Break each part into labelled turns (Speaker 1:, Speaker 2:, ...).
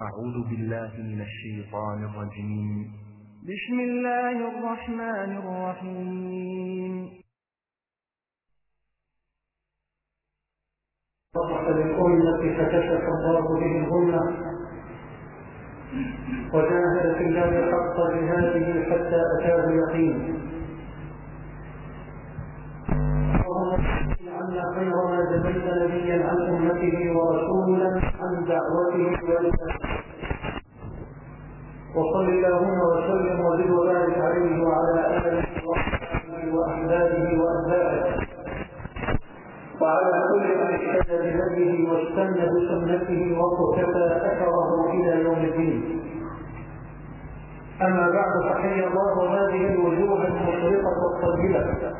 Speaker 1: أعوذ بالله من الشيطان الرجيم.
Speaker 2: بسم الله الرحمن الرحيم.
Speaker 3: صفح للأمة فكشف الله به الغمة وجاهد في الله حق جهاده حتى أتاه اليقين. عنا خير ما جبلت نبيا عن أمته ورسولا عن دعوته ورسالته وصل اللهم وسلم وزد وبارك عليه وعلى آله وصحبه وأحبابه وأتباعه وعلى كل من اهتدى بهديه واستنى بسنته وقتفى أثره إلى يوم الدين. أما بعد فحي الله هذه الوجوه المشرقة الطيبة.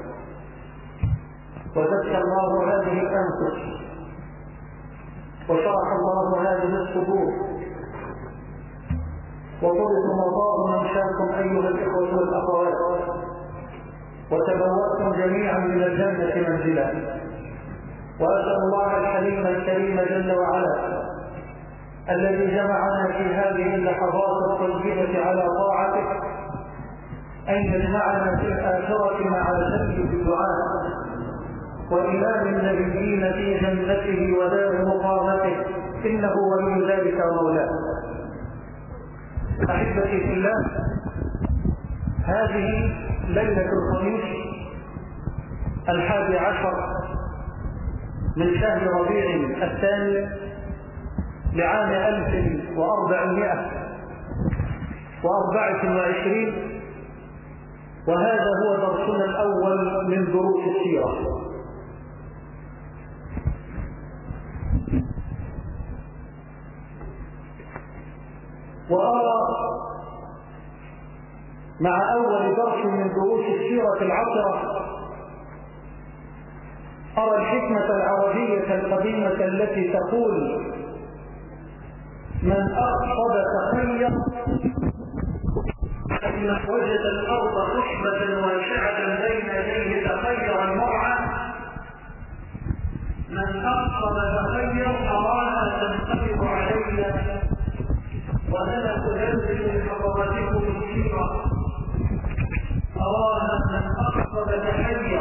Speaker 3: وزكى الله هذه الأنفس. وشرح الله هذه الصدور. وطرق مضاء منشاكم أيها الإخوة والأخوات. وتبوأتم جميعا من الجنة منزلا. وأسأل الله الحليم الكريم جل وعلا الذي جمعنا في هذه اللحظات الطيبة على طاعته أن يجمعنا في الآخرة مع سيد الدعاء وإمام النبيين في جنته ودار مقامته. إنه ولي ذلك مولاه أحبتي في الله هذه ليلة الخميس الحادي عشر من شهر ربيع الثاني لعام ألف وأربعمائة وأربعة وعشرين وهذا هو درسنا الأول من دروس السيرة. وأرى مع أول درس من دروس السيرة العطرة أرى الحكمة العربية القديمة التي تقول من أقصد تخير فإن وجد الأرض خشبة واسعة بين يديه تخير المرعى. من أقصد تخير أراها تنقلب علي وأنا أنزل لحضراتكم السيرة أراها من أقصد تخير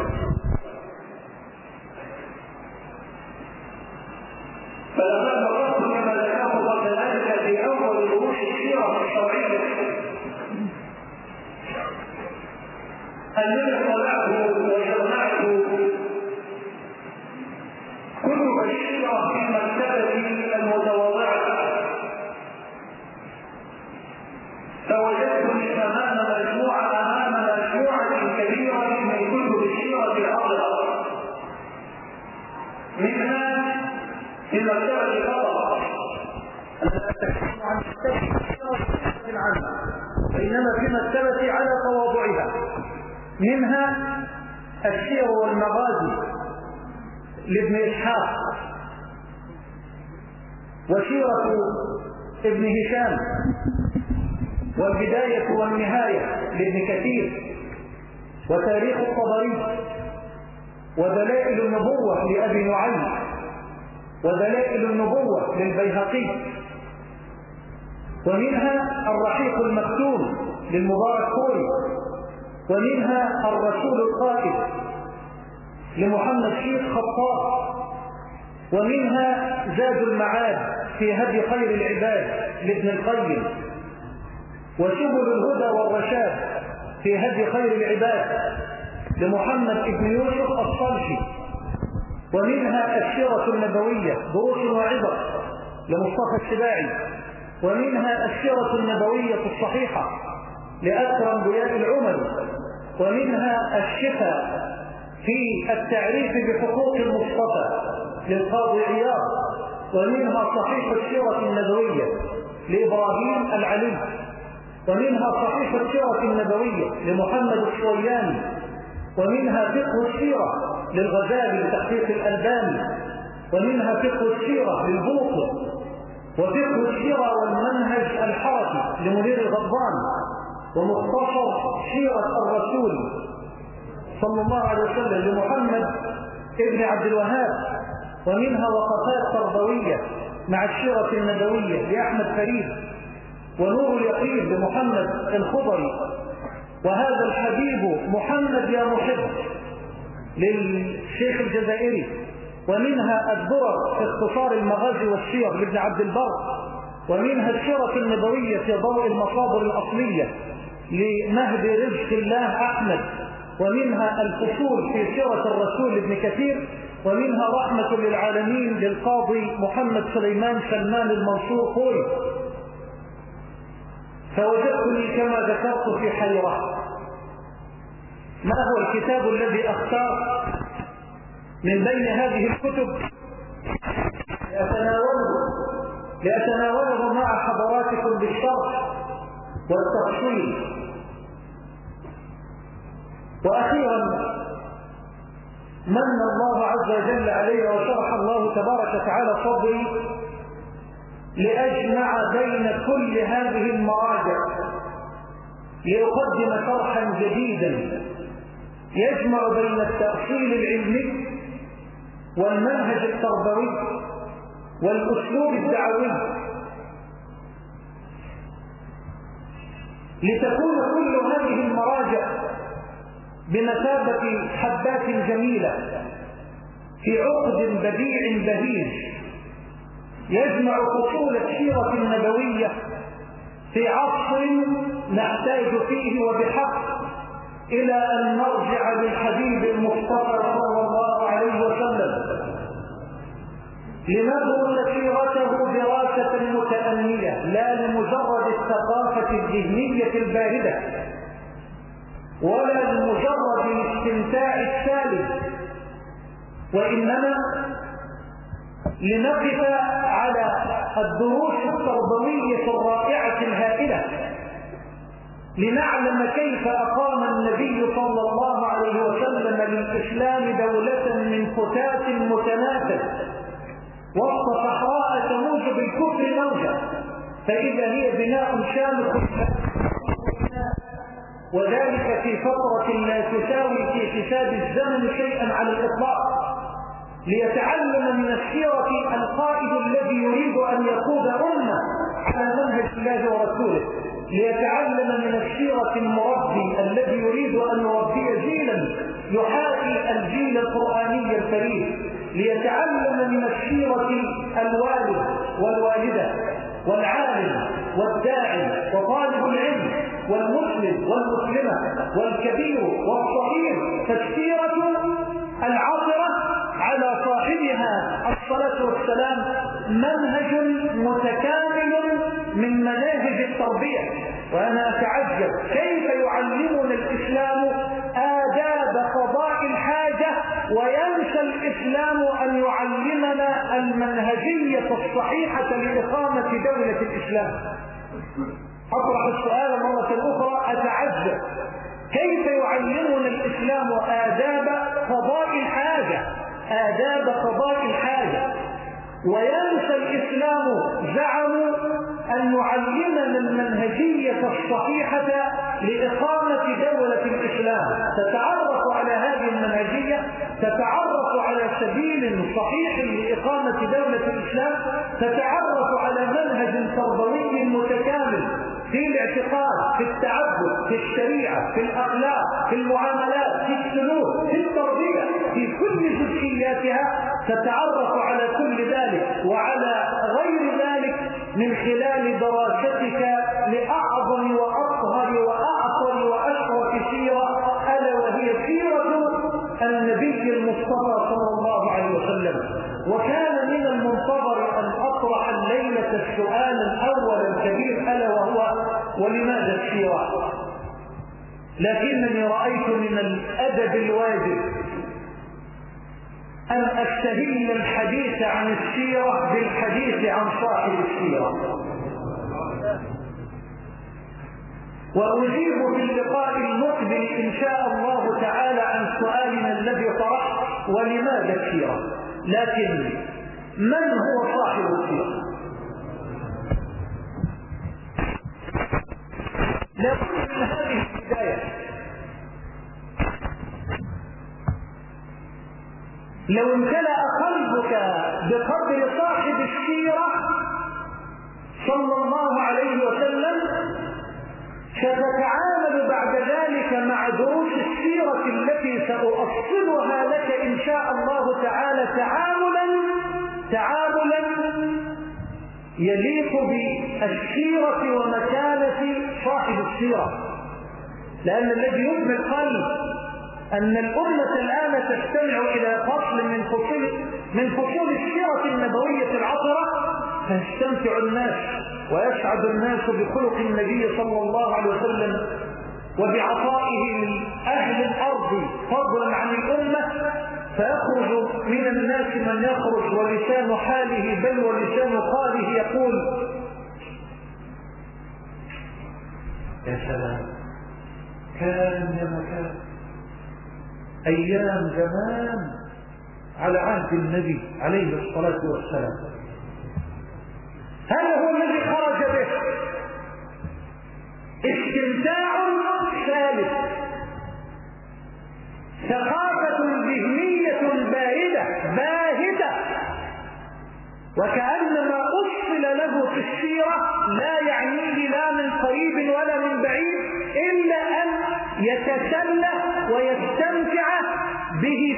Speaker 3: فلما مررت بما ذكره قبل ذلك في أول دروس السيره الشرعية. الذي طلعه بينما في مكتبة على تواضعها. منها السير والمغازي لابن إسحاق وسيرة ابن هشام والبداية والنهاية لابن كثير وتاريخ الطبري ودلائل النبوة لأبي نعيم ودلائل النبوة للبيهقي. ومنها الرحيق المكتوم للمبارك كوري. ومنها الرسول القائد لمحمد شيخ خطاب. ومنها زاد المعاد في هدي خير العباد لابن القيم. وسبل الهدى والرشاد في هدي خير العباد لمحمد بن يوسف الصلحي ومنها السيرة النبوية دروس وعبر لمصطفى السباعي ومنها السيرة النبوية الصحيحة لأكرم ضياء العمر ومنها الشفاء في التعريف بحقوق المصطفى للقاضي عياض ومنها صحيح السيرة النبوية لإبراهيم العلي ومنها صحيح السيرة النبوية لمحمد الصوياني ومنها فقه السيرة للغزالي لتحقيق الألباني ومنها فقه السيرة للبوطي وفقه السيرة والمنهج الحركي لمنير الغضبان ومختصر سيرة الرسول صلى الله عليه وسلم لمحمد ابن عبد الوهاب ومنها وقفات تربوية مع السيرة النبوية لأحمد فريد ونور اليقين لمحمد الخضري وهذا الحبيب محمد يا محب للشيخ الجزائري ومنها الدرر في اختصار المغازي والسير لابن عبد البر ومنها السيرة النبوية في ضوء المصادر الأصلية لمهد رزق الله أحمد ومنها الفصول في سيرة الرسول ابن كثير ومنها رحمة للعالمين للقاضي محمد سليمان سلمان المنصور قوي فوجدتني كما ذكرت في حيرة. ما هو الكتاب الذي أختار؟ من بين هذه الكتب لأتناوله لأتناوله مع حضراتكم بالشرح والتفصيل. وأخيرا من الله عز وجل علي وشرح الله تبارك وتعالى صدري لأجمع بين كل هذه المراجع لأقدم شرحا جديدا يجمع بين التأصيل العلمي والمنهج التربوي والأسلوب الدعوي. لتكون كل هذه المراجع بمثابة حبات جميلة في عقد بديع بهيج يجمع فصول السيرة النبوية في عصر نحتاج فيه وبحق إلى أن نرجع للحبيب المصطفى صلى عليه وسلم لندرس سيرته دراسة متأنية لا لمجرد الثقافة الذهنية الباردة ولا لمجرد الاستمتاع السالب وإنما لنقف على الدروس التربوية الرائعة الهائلة. لنعلم كيف أقام النبي صلى الله عليه وسلم للإسلام دولة من فتات متنافس وسط صحراء تموج بالكفر موجة. فإذا هي بناء شامخ. وذلك في فترة لا تساوي في حساب الزمن شيئا على الإطلاق. ليتعلم من السيرة القائد الذي يريد أن يقود أمة على منهج الله ورسوله. ليتعلم من السيرة المربي الذي يريد أن يربي جيلا يحاكي الجيل القرآني الكريم. ليتعلم من السيرة الوالد والوالدة والعالم والداعي وطالب العلم والمسلم والمسلمة والكبير والصغير فالسيرة العاطرة على صاحبها. الصلاة والسلام منهج متكامل من مناهج التربية. وأنا أتعجب كيف يعلمنا الإسلام آداب قضاء الحاجة وينسى الإسلام أن يعلمنا المنهجية الصحيحة لإقامة دولة الإسلام. أطرح السؤال مرة أخرى أتعجب كيف يعلمنا الإسلام آداب قضاء الحاجة؟ آداب قضاء الحاجة. وينسى الإسلام زعموا أن يعلمنا المنهجية الصحيحة لإقامة دولة الإسلام. تتعرف على هذه المنهجية تتعرف على سبيل صحيح لإقامة دولة الإسلام تتعرف على منهج تربوي متكامل في الاعتقاد في التعبد في الشريعة في الأخلاق في المعاملات في السلوك في التربية في كل جزئياتها. تتعرف على كل ذلك وعلى غير من خلال دراستك لأعظم وأطهر وأعطر وأشرف سيرة ألا وهي سيرة النبي المصطفى صلى الله عليه وسلم. وكان من المنتظر أن أطرح الليلة السؤال الأول الكبير ألا وهو ولماذا السيرة؟ لكنني رأيت من الأدب الواجب أن أستهل الحديث عن السيرة بالحديث عن صاحب السيرة. وأجيب في اللقاء المقبل إن شاء الله تعالى عن سؤالنا الذي طرحت ولماذا السيرة؟ لكن من هو صاحب السيرة؟ لابد من هذه البداية. لو امتلأ قلبك بقدر صاحب السيرة صلى الله عليه وسلم ستتعامل بعد ذلك مع دروس السيرة التي سأؤصلها لك إن شاء الله تعالى تعاملا تعاملا يليق بالسيرة ومكانة صاحب السيرة. لأن الذي يبني القلب أن الأمة الآن تستمع إلى فصل من فصول من فصول السيرة النبوية العطرة فيستمتع الناس ويسعد الناس بخلق النبي صلى الله عليه وسلم وبعطائه لأهل الأرض فضلا عن الأمة. فيخرج من الناس من يخرج ولسان حاله بل ولسان قاله يقول يا سلام كان يا مكان أيام زمان على عهد النبي عليه الصلاة والسلام. هذا هو الذي خرج به. استمتاع ثالث. ثقافة ذهنية باهدة باهدة. وكأن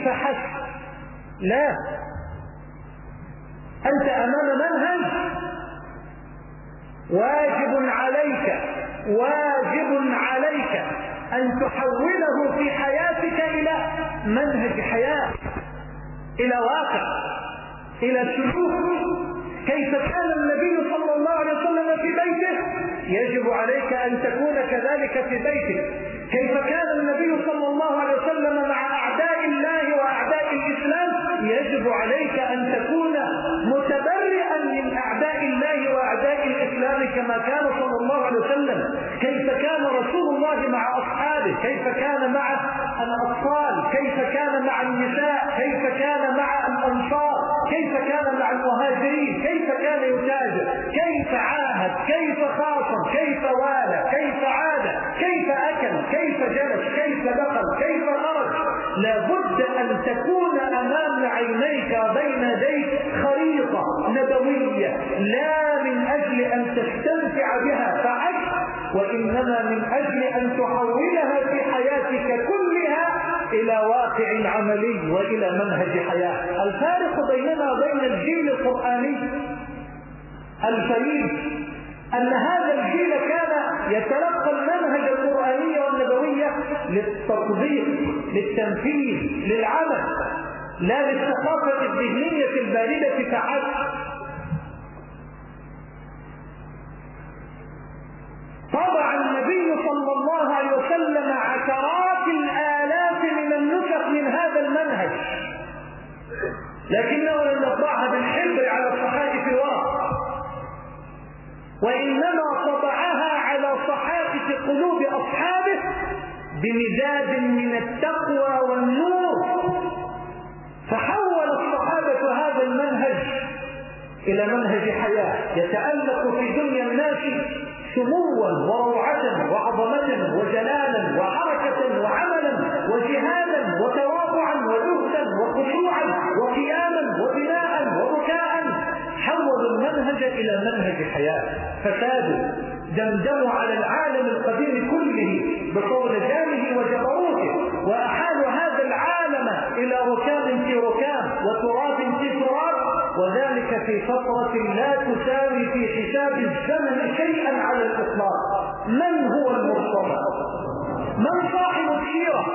Speaker 3: فحسب. لا. أنت أمام منهج واجب عليك واجب عليك أن تحوله في حياتك إلى منهج حياة إلى واقع إلى سلوك. كيف كان النبي صلى الله عليه وسلم في بيته؟ يجب عليك أن تكون كذلك في بيتك كيف كان النبي صلى الله عليه وسلم مع يجب عليك أن تكون متبرئا من أعداء الله وأعداء الإسلام كما كان صلى الله عليه وسلم. كيف كان رسول الله مع أصحابه؟ كيف كان مع الأطفال؟ كيف كان مع النساء؟ كيف كان مع الأنصار؟ كيف كان مع المهاجرين؟ كيف كان يتاجر كيف عاهد؟ كيف خاصم؟ كيف والى؟ كيف عاد؟ كيف أكل؟ كيف جلس؟ كيف دخل؟ كيف خرج؟ لابد أن تكون عينيك وبين يديك خريطة نبوية لا من أجل أن تستمتع بها فعش وإنما من أجل أن تحولها في حياتك كلها إلى واقع عملي وإلى منهج حياة. الفارق بيننا وبين الجيل القرآني الفريد أن هذا الجيل كان يتلقى المنهج القرآني والنبوية للتطبيق للتنفيذ للعمل. لا للثقافة الذهنية الباردة فحسب طبع النبي صلى الله عليه وسلم عشرات الآلاف من النسخ من هذا المنهج. لكنه لم يطبعها بالحبر على الصحائف ورق وإنما طبعها على صحائف قلوب أصحابه بمزاج من التقوى والنور. فحول الصحابة هذا المنهج إلى منهج حياة يتألق في دنيا الناس سموا وروعة وعظمة وجلالا وحركة وعملا وجهادا وتواضعا وزهدا وخشوعا وقياما وبناء وبكاء حولوا المنهج إلى منهج حياة فسادوا دمدموا على العالم القديم كله بطولجانه وجبروته في فترة لا تساوي في حساب الزمن شيئا على الإطلاق. من هو المرتضى من صاحب السيرة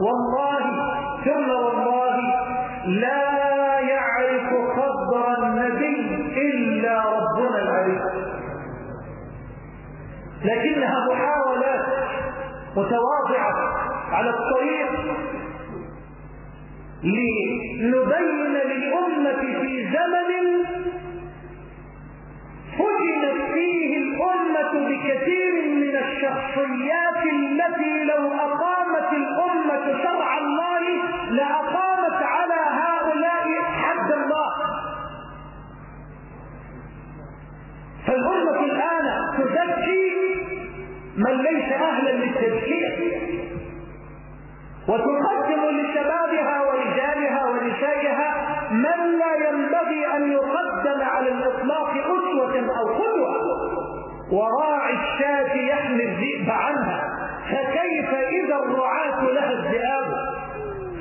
Speaker 3: والله ثم والله لا يعرف قدر النبي إلا ربنا العليم. لكنها محاولات متواضعة على الطريق لنبين للأمة في زمن فتنت فيه الأمة بكثير من الشخصيات التي لو أقامت الأمة شرع الله لأقامت على هؤلاء حد الله. فالأمة الآن تزكي من ليس أهلا للتزكية وتقدم وراعي الشاة يحمي الذئب عنها فكيف إذا الرعاة لها الذئاب؟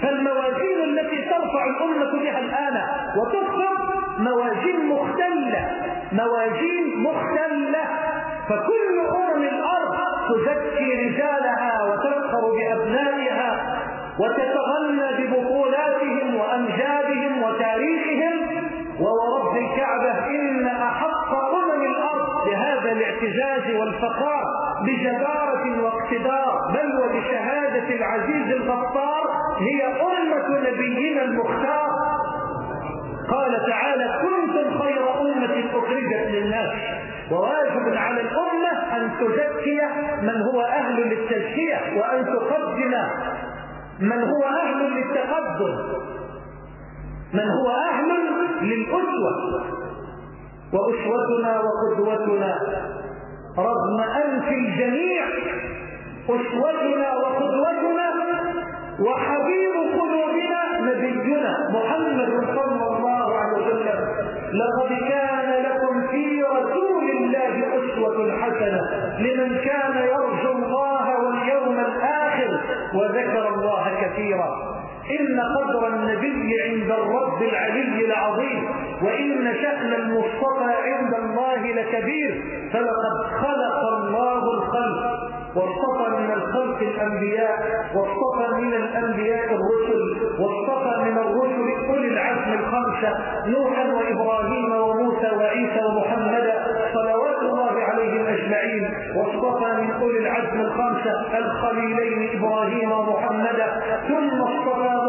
Speaker 3: فالموازين التي ترفع الأمة بها الآن وتخفض موازين مختلة موازين مختلة. فكل أمم الأرض تزكي رجالها وتفخر بأبنائها وتتغنى وواجب على الأمة أن تزكي من هو أهل للتزكية وأن تقدم من هو أهل للتقدم. من هو أهل للأسوة. وأسوتنا وقدوتنا رغم أنف الجميع. أسوتنا وقدوتنا وحبيب قلوبنا نبينا محمد صلى الله عليه وسلم. لقد كان أسوة حسنة لمن كان يرجو الله واليوم الآخر وذكر الله كثيرا. إن قدر النبي عند الرب العلي العظيم وإن شأن المصطفى عند الله لكبير فلقد خلق الله الخلق واصطفى من الخلق الأنبياء واصطفى من الأنبياء الرسل واصطفى من الرسل أولي العزم الخمسة نوحا وإبراهيم وموسى وعيسى ومحمدا أجمعين واصطفى من أولي العزم الخمسة الخليلين إبراهيم ومحمدا ثم اصطفى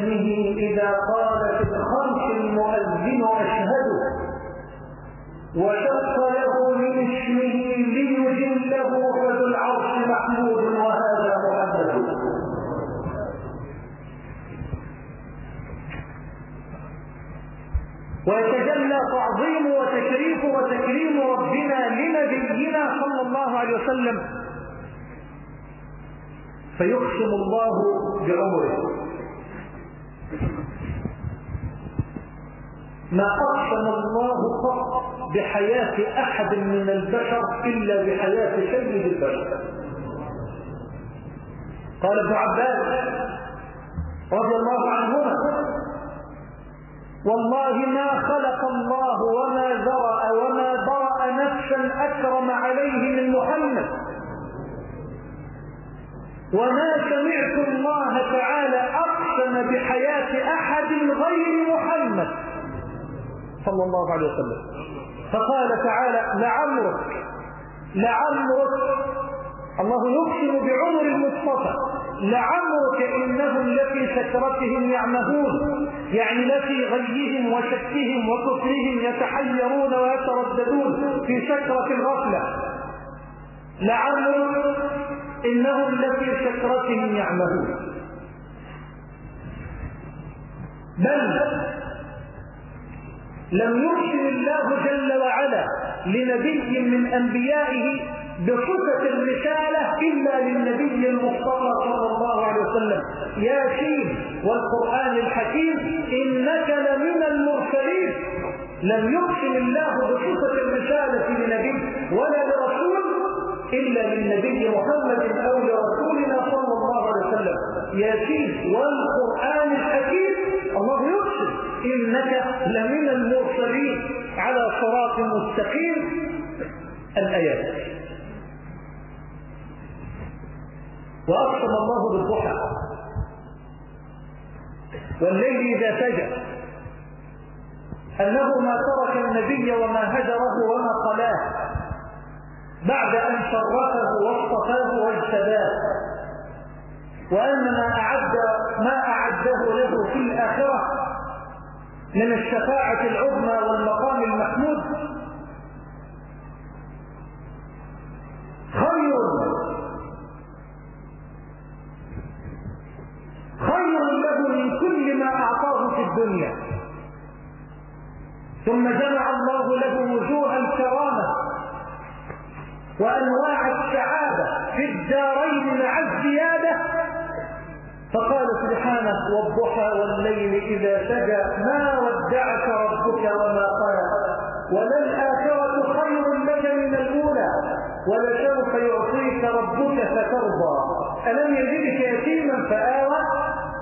Speaker 3: اسمه إذا قال في الخمس المؤذن أشهد وشق له من اسمه ليجله فذو العرش محمود وهذا محمد. ويتجلى تعظيم وتشريف وتكريم ربنا لنبينا صلى الله عليه وسلم. فيقسم الله بعمره. ما أقسم الله قط بحياة أحد من البشر إلا بحياة سيد البشر. قال ابن عباس رضي الله عنهما والله ما خلق الله وما ذرأ وما برأ نفسا أكرم عليه من محمد. وما سمعت الله تعالى أقسم بحياة أحد غير محمد. صلى الله عليه وسلم. فقال تعالى لعمرك لعمرك الله يقسم بعمر المصطفى. لعمرك إنهم لفي سكرتهم يعمهون يعني لفي غيهم وشكهم وكفرهم يتحيرون ويترددون في سكرة الغفلة. لعمرك إنهم لفي سكرتهم يعمهون. بل لم يقسم الله جل وعلا لنبي من أنبيائه بصفة الرسالة إلا للنبي المصطفى صلى الله عليه وسلم. ياسين والقرآن الحكيم إنك لمن المرسلين. لم يقسم الله بصفة الرسالة لنبي ولا لرسول إلا للنبي محمد أو لرسولنا صلى الله عليه وسلم. ياسين والقرآن الحكيم الله يقسم إنك لمن المرسلين على صراط مستقيم. الآيات. وأقسم الله بالضحى. والليل إذا سجى. أنه ما ترك النبي وما هجره وما قلاه بعد أن شرفه واصطفاه واجتباه. وأن ما أعد ما أعده له في الآخرة من الشفاعة العظمى والمقام المحمود. خير. خير له من كل ما أعطاه في الدنيا. ثم جمع الله له وجوه الكرامة وأنواع السعادة في الدارين مع الزيادة فقال سبحانه والضحى والليل إذا سجى ما ودعك ربك وما قال؟ وللآخرة خير لك من الأولى ولسوف يعطيك ربك فترضى. ألم يجدك يتيما فآوى؟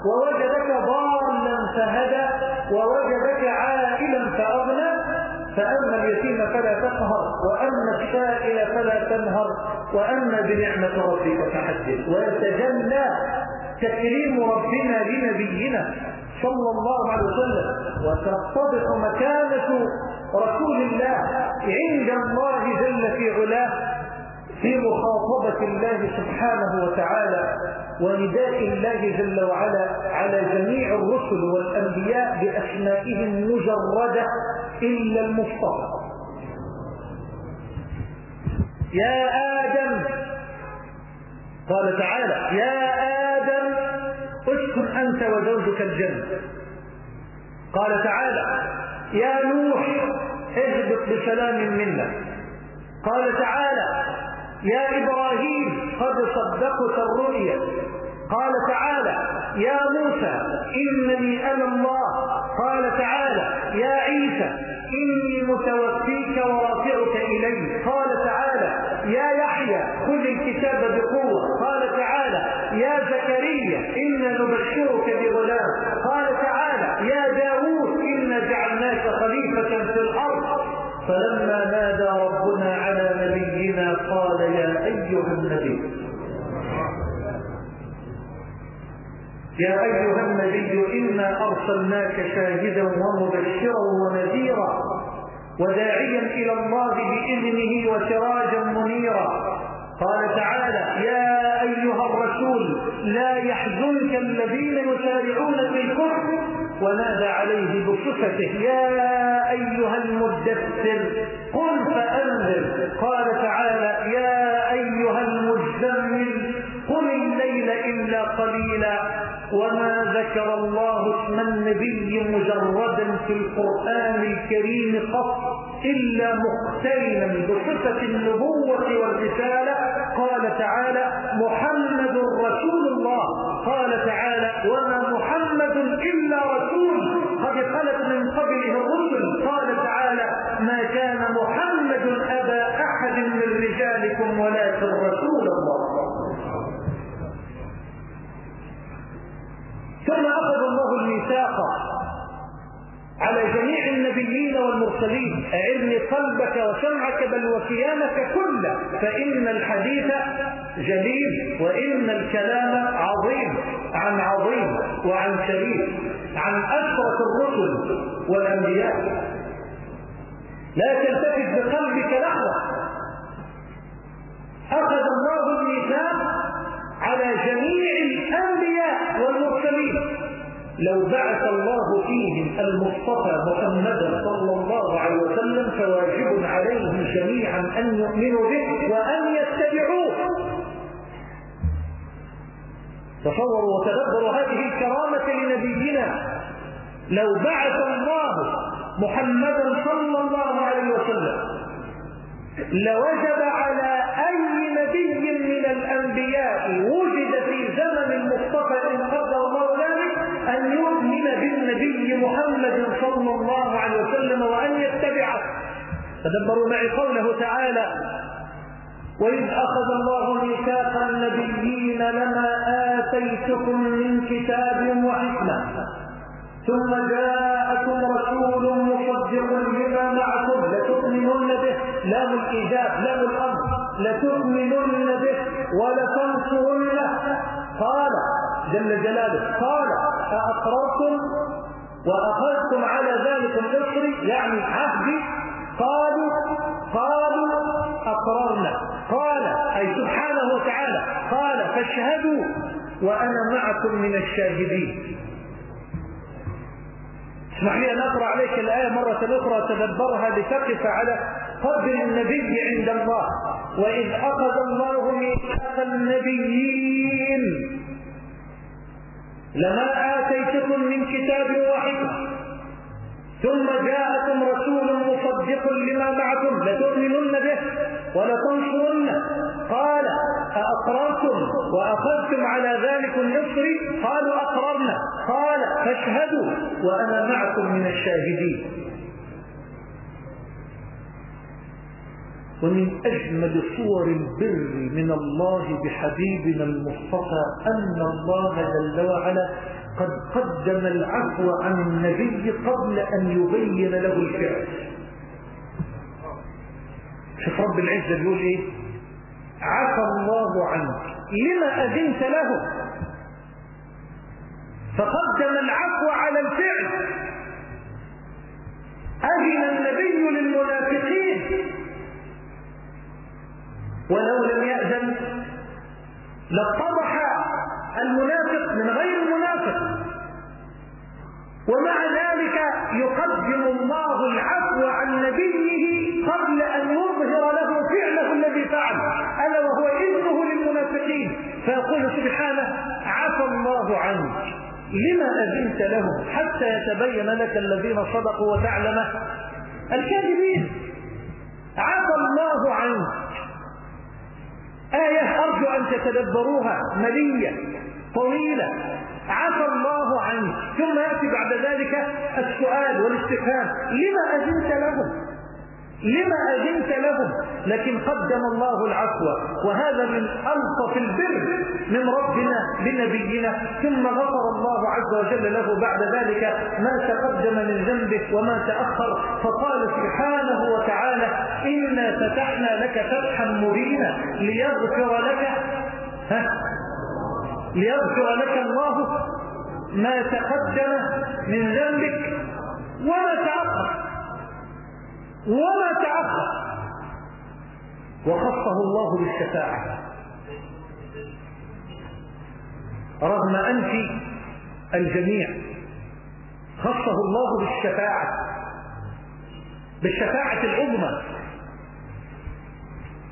Speaker 3: ووجدك ضالا فهدى ووجدك عائلا فأغنى؟ فأما اليتيم فلا تقهر وأما السائل فلا تنهر وأما بنعمة ربك فحدث. ويتجلى تكريم ربنا لنبينا صلى الله عليه وسلم وتتضح مكانة رسول الله عند الله جل في علاه في مخاطبة الله سبحانه وتعالى ونداء الله جل وعلا على جميع الرسل والأنبياء بأسمائهم مجردة إلا المصطفى. يا آدم قال تعالى يا آدم اسكن أنت وزوجك الجنة. قال تعالى يا نوح اهبط بسلام منا. قال تعالى يا إبراهيم قد صدقت الرؤيا. قال تعالى يا موسى إنني أنا الله. قال تعالى يا عيسى إني متوفيك ورافعك إلي يا أيها النبي إنا أرسلناك شاهدا ومبشرا ونذيرا وداعيا إلى الله بإذنه وسراجا منيرا. قال تعالى يا أيها الرسول لا يحزنك الذين يسارعون في الكفر ونادى عليه بصفته يا أيها المدثر قل فأنذر. قال تعالى يا أيها المزمل قل الليل إلا قليلا. وما ذكر الله اسم النبي مجردا في القرآن الكريم قط إلا مقترنا بصفة النبوة والرسالة. قال تعالى محمد رسول الله. قال تعالى وما محمد إلا رسول. قد خلت من قبله الرسل. قال تعالى ما كان محمد أبا أحد من رجالكم ولكن رسول ثم أخذ الله الميثاق على جميع النبيين والمرسلين. أعرني قلبك وسمعك بل وكيانك كله فإن الحديث جليل وإن الكلام عظيم. عن عظيم وعن شريف عن أشرف الرسل والأنبياء. لا تلتفت بقلبك لحظة. أخذ الله الميثاق على جميع الأنبياء والمرسلين. لو بعث الله فيهم المصطفى محمدا صلى الله عليه وسلم فواجب عليهم جميعا أن يؤمنوا به وأن يتبعوه. تصوروا وتدبروا هذه الكرامة لنبينا. لو بعث الله محمدا صلى الله عليه وسلم لوجب على أي نبي من الأنبياء وجد في زمن المصطفى إن قدر أن يؤمن بالنبي محمد صلى الله عليه وسلم وأن يتبعه. تدبروا معي قوله تعالى وإذ أخذ الله ميثاق النبيين لما آتيتكم من كتاب وحكمة ثم جاءكم رسول مصدق لما معكم لتؤمنن به لام الإيجاب لام الأمر لتؤمنن به ولتنصرنه. قال جل جلاله. قال أأقررتم وأخذتم على ذلك الإصر يعني عهدي قالوا قالوا أقررنا. قال أي سبحانه وتعالى قال فاشهدوا وأنا معكم من الشاهدين. اسمح لي أن أقرأ عليك الآية مرة أخرى تدبرها لتقف على قدر النبي عند الله. وإذ أخذ الله ميثاق النبيين. لما آتيتكم من كتاب وحكمة ثم جاءكم رسول مصدق لما معكم لتؤمنن به ولتنصرنه. قال أأقررتم وأخذتم على ذلك النصر؟ قالوا أقررنا. قال فاشهدوا وأنا معكم من الشاهدين. ومن أجمل صور البر من الله بحبيبنا المصطفى أن الله جل وعلا قد قدم العفو عن النبي قبل أن يبين له الفعل. شوف رب العزة بيقول إيه؟ عفى الله عنك لما أذنت له؟ فقدم العفو على الفعل. أذن النبي للمنافقين. ولو لم يأذن لاتضح المنافق من غير المنافق ومع ذلك يقدم الله العفو عن نبيه قبل أن يظهر له فعله الذي فعل ألا وهو إذنه للمنافقين. فيقول سبحانه عفى الله عنك لما أذنت لهم حتى يتبين لك الذين صدقوا وتعلم الكاذبين؟ عفى الله عنك آية أرجو أن تتدبروها ملية طويلة. عفى الله عنك. ثم يأتي بعد ذلك؟ السؤال والاستفهام. لما أذنت لهم؟ لما أذنت لهم؟ لكن قدم الله العفو وهذا من ألطف البر من ربنا لنبينا ثم غفر الله عز وجل له بعد ذلك ما تقدم من ذنبه وما تأخر. فقال سبحانه وتعالى إنا فتحنا لك فتحا مبينا ليغفر لك. ها؟ ليغفر لك الله ما تقدم من ذنبك وما تأخر. وما تأخر. وخصه الله بالشفاعة. رغم أنف الجميع خصه الله بالشفاعة بالشفاعة العظمى.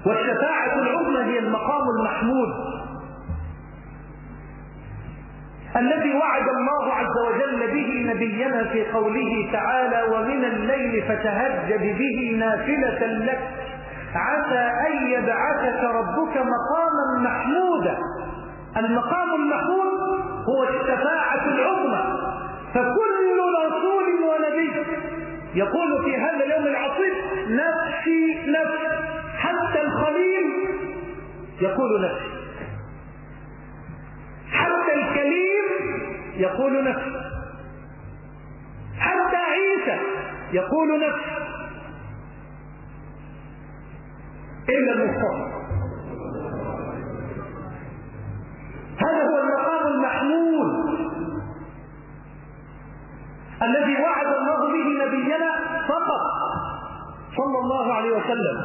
Speaker 3: والشفاعة العظمى هي المقام المحمود. الذي وعد الله عز وجل به نبينا في قوله تعالى ومن الليل فتهجد به نافلة لك. عسى أن يبعثك ربك مقاما محمودا. المقام المحمود هو الشفاعة العظمى. فكل رسول ونبي يقول في هذا اليوم العصيب نفسي نفسي حتى الخليل يقول نفسي. حتى الكليم يقول نفسي حتى عيسى يقول نفسي إلا المصطفى. هذا هو المقام المحمود الذي وعد الله به نبينا فقط صلى الله عليه وسلم.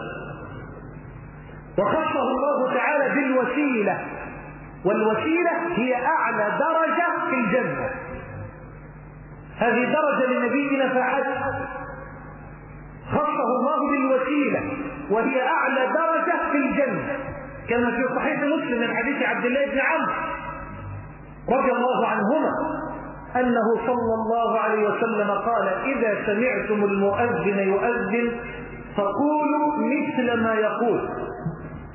Speaker 3: وخصه الله تعالى بالوسيلة. والوسيلة هي أعلى درجة في الجنة. هذه درجة لنبينا فحسب خصه الله بالوسيلة وهي أعلى درجة في الجنة. كما في صحيح مسلم من حديث عبد الله بن عمرو رضي الله عنهما أنه صلى الله عليه وسلم قال إذا سمعتم المؤذن يؤذن فقولوا مثل ما يقول.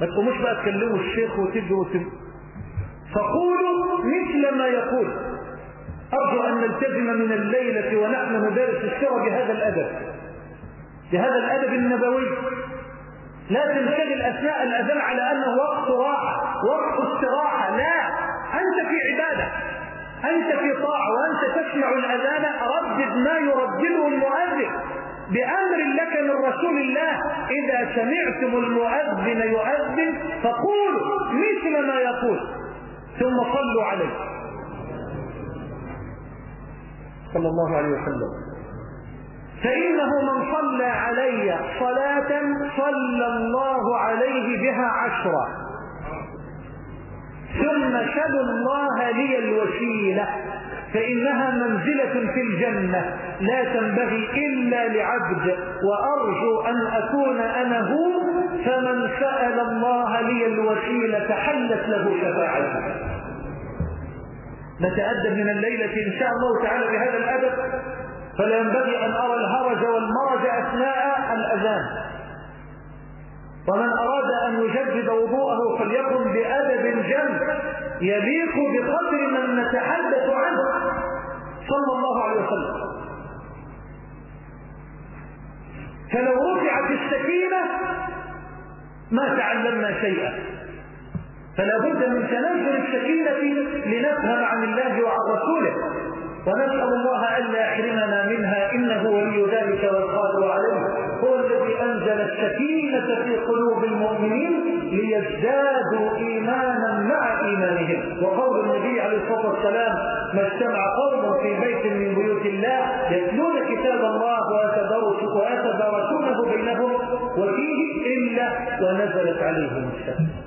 Speaker 3: ما تقوموش بقى تكلموا الشيخ وتجوا فقولوا ما يقول. أرجو أن نلتزم من الليلة ونحن ندرس السر بهذا الأدب. بهذا الأدب النبوي. لا تنشغل أثناء الأذان على أنه وقت راحة وقت استراحة. لا أنت في عبادة. أنت في طاعة وأنت تسمع الأذان. ردد ما يردده المؤذن. بأمر لك من رسول الله إذا سمعتم المؤذن يؤذن فقولوا مثل ما يقول. ثم صلوا عليه. صلى الله عليه وسلم. فإنه من صلى علي صلاة صلى الله عليه بها عشرا ثم سلوا الله لي الوسيلة. فإنها منزلة في الجنة. لا تنبغي إلا لعبد. وأرجو أن أكون أنا هو فمن سأل الله لي الوسيلة حلت له شفاعته نتأدب من الليلة إن شاء الله تعالى بهذا الأدب. فلا ينبغي أن أرى الهرج والمرج أثناء الأذان. ومن أراد أن يجدد وضوءه فليكن بأدب جم يليق بقدر من نتحدث عنه. صلى الله عليه وسلم. فلو رفعت السكينة ما تعلمنا شيئا. فلا بد من تنزل السكينة لنفهم عن الله وعن رسوله. ونسأل الله أن لا يحرمنا منها إنه ولي ذلك والقادر عليه. هو الذي أنزل السكينة في قلوب المؤمنين ليزدادوا إيمانا مع إيمانهم. وقول النبي عليه الصلاة والسلام ما اجتمع قوم في بيت من بيوت الله يتلون كتاب الله ويتدارسونه إلا ونزلت عليهم السكينة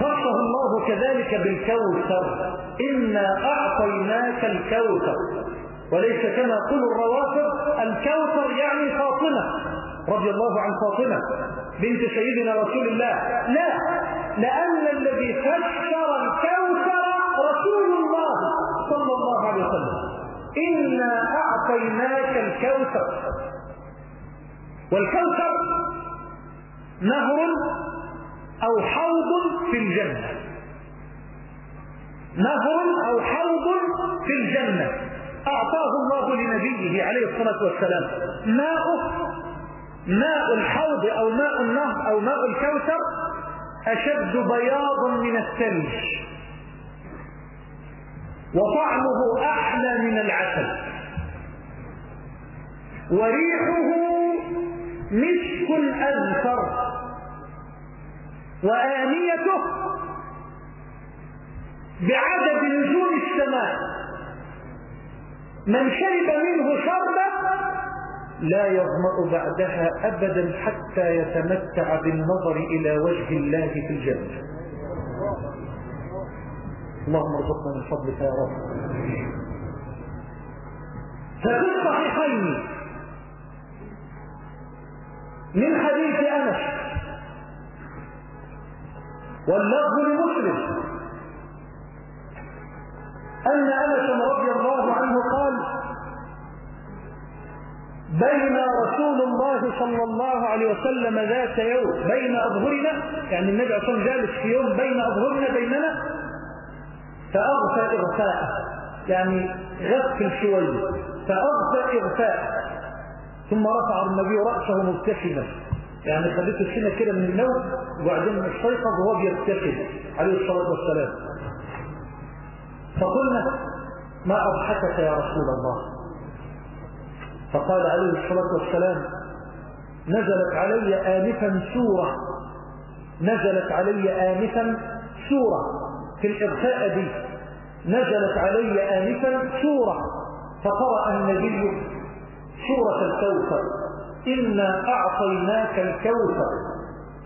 Speaker 3: خصه الله كذلك بالكوثر. إنا أعطيناك الكوثر. وليس كما قل الروافض الكوثر يعني فاطمة رضي الله عن فاطمة بنت سيدنا رسول الله. لا لأن الذي فسر الكوثر رسول الله صلى الله عليه وسلم. إنا أعطيناك الكوثر. والكوثر نهر أو حوض في الجنة. نهر أو حوض في الجنة. أعطاه الله لنبيه عليه الصلاة والسلام. ماءه ماء الحوض أو ماء النهر أو ماء الكوثر أشد بياضا من الثلج. وطعمه أحلى من العسل. وريحه مسك أذفر وآنيته بعدد نجوم السماء. من شرب منه شربة لا يظمأ بعدها أبدا حتى يتمتع بالنظر إلى وجه الله في الجنة. اللهم ارزقنا من فضلك يا رب. ففي الصحيحين من حديث أنس. واللفظ لمسلم. أن أنس رضي الله عنه قال بين رسول الله صلى الله عليه وسلم ذات يوم بين أظهرنا يعني النبي صلى الله عليه وسلم جالس في يوم بين أظهرنا بيننا فأغفى إغفاء يعني غفل شوية فأغفى إغفاء ثم رفع النبي رأسه مبتسما. يعني خليته السنة كده من النوم وبعدين استيقظ وهو بيبتسم. عليه الصلاة والسلام. فقلنا ما أضحكك يا رسول الله؟ فقال عليه الصلاة والسلام نزلت علي آنفا سورة. نزلت علي آنفا سورة. في الإغفاء دي نزلت علي آنفا سورة فقرأ النبي سورة الكوثر إنا أعطيناك الكوثر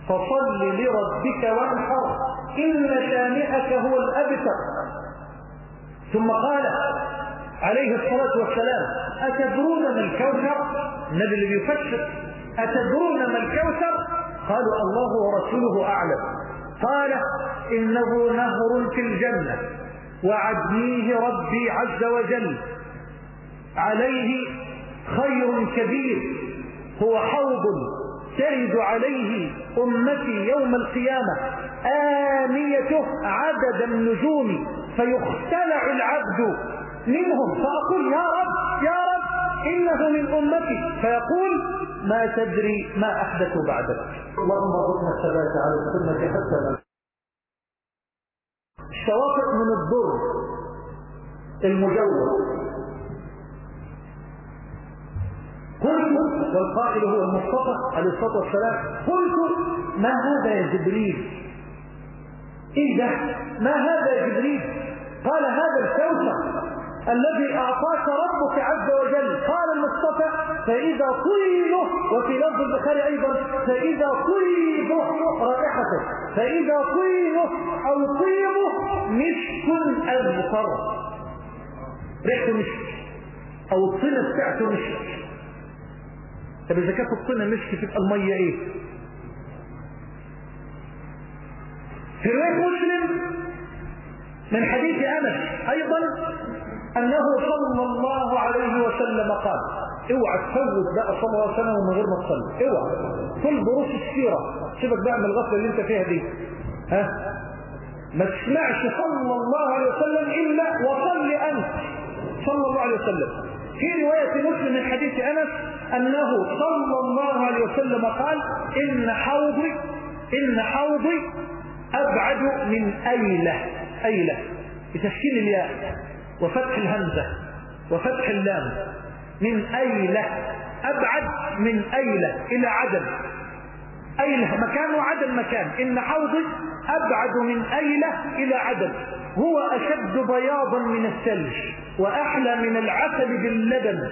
Speaker 3: فصل لربك وانحر إن شانئك هو الأبتر. ثم قال عليه الصلاة والسلام أتدرون ما الكوثر؟ النبي اللي بيفسر أتدرون ما الكوثر؟ قالوا الله ورسوله أعلم. قال إنه نهر في الجنة وعدنيه ربي عز وجل. عليه خير كبير هو حوض ترد عليه أمتي يوم القيامة. آنيته عدد النجوم فيختلع العبد منهم. فأقول يا رب يا رب إنه من أمتي. فيقول ما تدري ما أحدث بعدك. اللهم ارزقنا الثبات على السنة حتى الشواطئ من الضر المجوز قلت والقائل هو المصطفى عليه الصلاة والسلام. قلت ما هذا يا جبريل؟ إيه ده؟ ما هذا يا جبريل؟ قال هذا الكوثر. الذي أعطاك ربك عز وجل. قال المصطفى فإذا طيبه وفي لفظ البخاري أيضا فإذا طيبه رائحته فإذا طيبه أو طيبه مسك اذكر ريحته مسك أو الطينه بتاعته مسك طب إذا كانت الطينه مسك تبقى المية إيه؟ في رواية مسلم من حديث أنس أيضا أنه صلى الله عليه وسلم قال إوعى تفوت بقى صلى الله عليه وسلم من غير ما تصلي إوعى. كل دروس السيرة سيبك بقى من الغفلة اللي أنت فيها دي. ها؟ ما تسمعش صلى الله عليه وسلم إلا وصل أنت صلى الله عليه وسلم. في رواية مسلم من حديث أنس أنه صلى الله عليه وسلم قال إن حوضي إن حوضي أبعد من أيلة. أيلة. بتسكين الياء. وفتح الهمزة وفتح اللام. من أيلة. أبعد من أيلة إلى عدن أيلة مكان وعدن مكان. إن حوضي أبعد من أيلة إلى عدن هو أشد بياضا من الثلج وأحلى من العسل باللبن.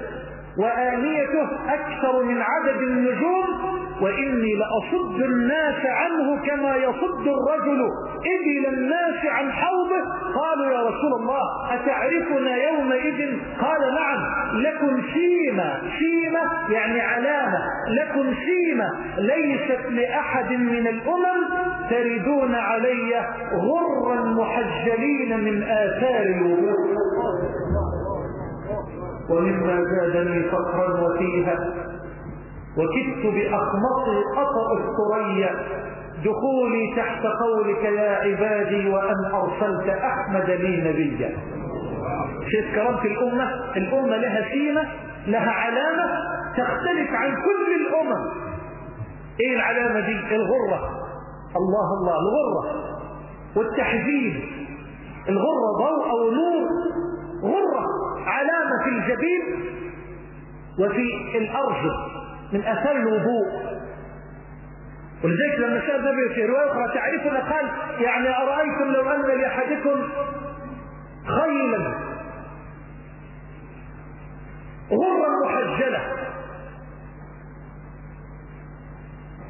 Speaker 3: وآنيته أكثر من عدد النجوم وإني لأصد الناس عنه كما يصد الرجل. إبل الناس عن حوضه. قالوا يا رسول الله أتعرفنا يومئذ؟ قال نعم. لكم سيمة سيمة يعني علامة. لكم سيمة ليست لأحد من الأمم تردون علي غرا محجلين من آثار الوضوء ومما زادني فقرا وفيها. وكدت بأخمصي أطأ الثريا دخولي تحت قولك يا عبادي وأن أرسلت أحمد لي نبيا. شيء كرامة الأمة الأمة لها سيمة لها علامة تختلف عن كل الأمم. إيه العلامة دي؟ الغرة. الله الله الغرة والتحذيب الغرة ضوء أو نور. غرة علامة في الجبين وفي الأرجل من أثار الوضوء. ولذلك لما سأل النبي في رواية أخرى تعرفنا قال يعني أرأيتم لو أن لأحدكم خيلا غرا محجلة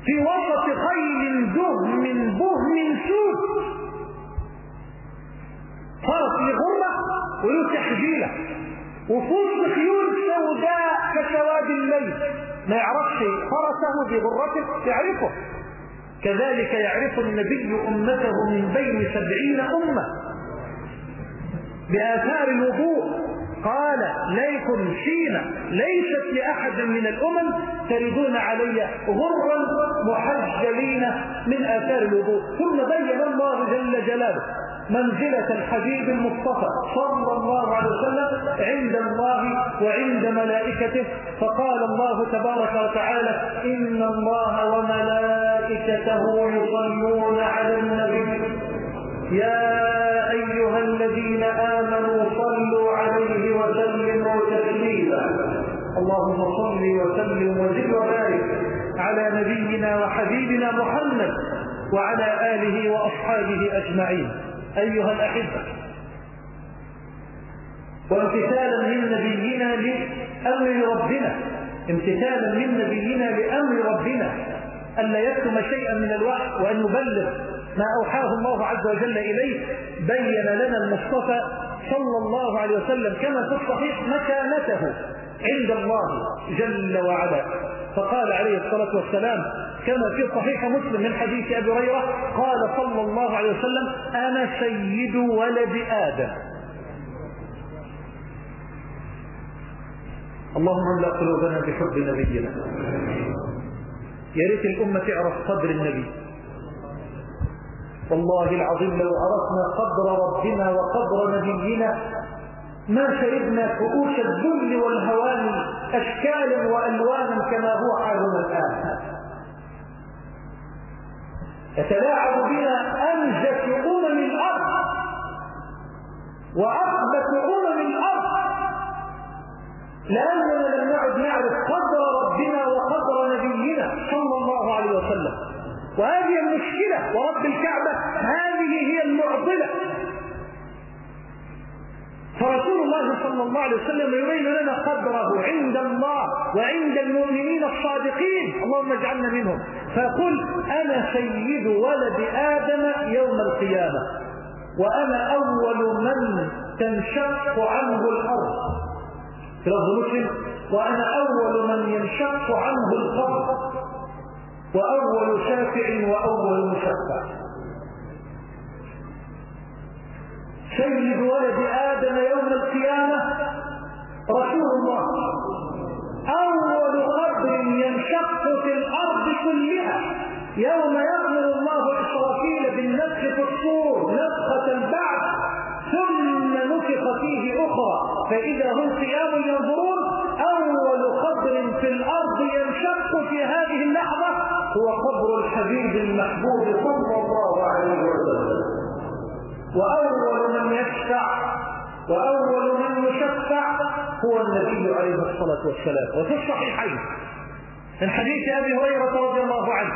Speaker 3: في وسط خيل دهم بهم سود فرس لغرة وله تحجيلة. وفوق خيول سوداء كسواد الليل. ما يعرفش فرسه بغرته يعرفه. كذلك يعرف النبي أمته من بين سبعين أمة. بآثار الوضوء قال ليكن شيمة ليست لأحد من الأمم تردون علي غرا محجلين من آثار الوضوء ثم بين الله جل جلاله. منزلة الحبيب المصطفى صلى الله عليه وسلم عند الله وعند ملائكته. فقال الله تبارك وتعالى إن الله وملائكته يصلون على النبي. يا أيها الذين آمنوا صلوا عليه وسلموا تسليما. اللهم صل وسلم وزد وبارك على نبينا وحبيبنا محمد وعلى آله وأصحابه أجمعين. أيها الأحبة. وامتثالا من نبينا لأمر ربنا. امتثالا من نبينا لأمر ربنا. ألا يكتم شيئا من الوحي وأن يبلغ ما أوحاه الله عز وجل إليه. بين لنا المصطفى صلى الله عليه وسلم كما في الصحيح مكانته. عند الله جل وعلا. فقال عليه الصلاة والسلام كما في صحيح مسلم من حديث أبي هريرة قال صلى الله عليه وسلم أنا سيد ولد آدم. اللهم املأ قلوبنا بحب نبينا. يا ريت الأمة تعرف قدر النبي. والله العظيم لو عرفنا قدر ربنا وقدر نبينا ما شربنا كؤوس الذل والهوان أشكالا وألوانا كما هو حالنا الآن. يتلاعب بنا أنجس أمم الأرض وأثبت أمم الأرض لأننا لم نعد نعرف قدر ربنا وقدر نبينا صلى الله عليه وسلم. وهذه المشكلة ورب الكعبة هذه هي المعضلة. فرسول الله صلى الله عليه وسلم يبين لنا قدره عند الله وعند المؤمنين الصادقين. اللهم اجعلنا منهم. فقل أنا سيد ولد آدم يوم القيامة وأنا أول من تنشق عنه الأرض. في لفظ مسلم وأنا أول من ينشق عنه القبر وأول شافع وأول مشفع. سيد ولد آدم كلها. يوم يأمر الله إسرافيل بالنفخ في الصور نفخة البعث. ثم نفخ فيه أخرى. فإذا هم قيام ينظرون أول قبر في الأرض ينشق في هذه اللحظة هو قبر الحبيب المحبوب صلى الله عليه وسلم. وأول من يشفع وأول من يشفع هو النبي عليه الصلاة والسلام. وفي الصحيحين من حديث أبي هريرة رضي الله عنه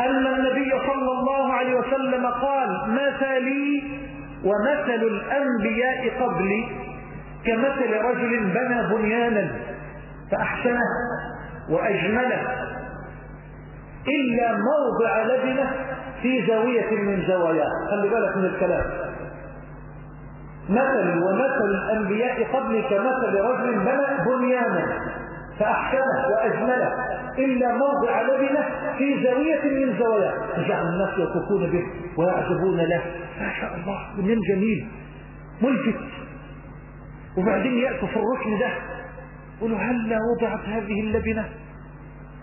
Speaker 3: أن النبي صلى الله عليه وسلم قال مثلي ومثل الأنبياء قبلي كمثل رجل بنى بنيانا فأحسنه وأجمله إلا موضع لبنة في زاوية من زواياه. خلي بالك من الكلام. مثل ومثل الأنبياء قبل كمثل رجل بنى بنيانا. فأحسنه وأجمله إلا موضع لبنة في زاوية من زواياه. فجعل الناس يطوفون به ويعجبون له. ما شاء الله بنيان جميل؟ ملفت. وبعدين يأتوا في الركن ده. يقولوا هل وضعت هذه اللبنة؟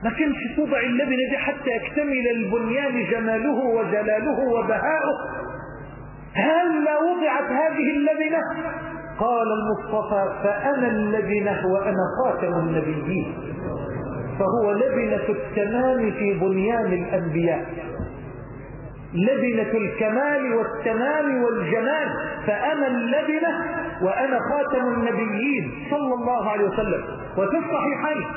Speaker 3: ما كانش توضع اللبنة دي حتى يكتمل البنيان جماله وجلاله وبهاؤه هل وضعت هذه اللبنة؟ قال المصطفى فأنا اللبنة وأنا خاتم النبيين. فهو لبنة التمام في بنيان الأنبياء. لبنة الكمال والتمام والجمال. فأنا اللبنة وأنا خاتم النبيين صلى الله عليه وسلم. وفي الصحيحين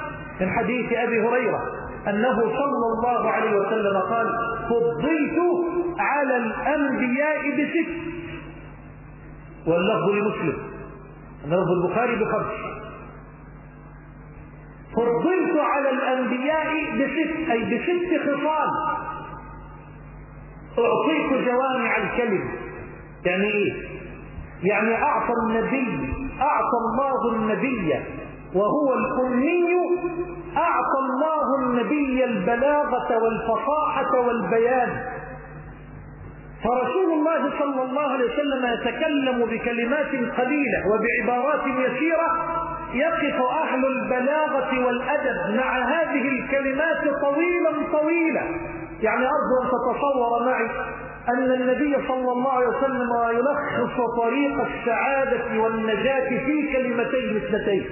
Speaker 3: من حديث أبي هريرة أنه صلى الله عليه وسلم قال فضلت على الأنبياء بست. واللفظ لمسلم. لفظ البخاري بخمس. فضلت على الأنبياء بست أي بست خصال. أعطيت جوامع الكلم يعني إيه؟ يعني أعطى النبي أعطى الله النبي وهو الأمي أعطى الله النبي البلاغة والفصاحة والبيان. فرسول الله صلى الله عليه وسلم يتكلم بكلمات قليلة وبعبارات يسيرة يقف أهل البلاغة والأدب مع هذه الكلمات طويلا طويلا. يعني أرجو أن تتصور معي أن النبي صلى الله عليه وسلم يلخص طريق السعادة والنجاة في كلمتين اثنتين.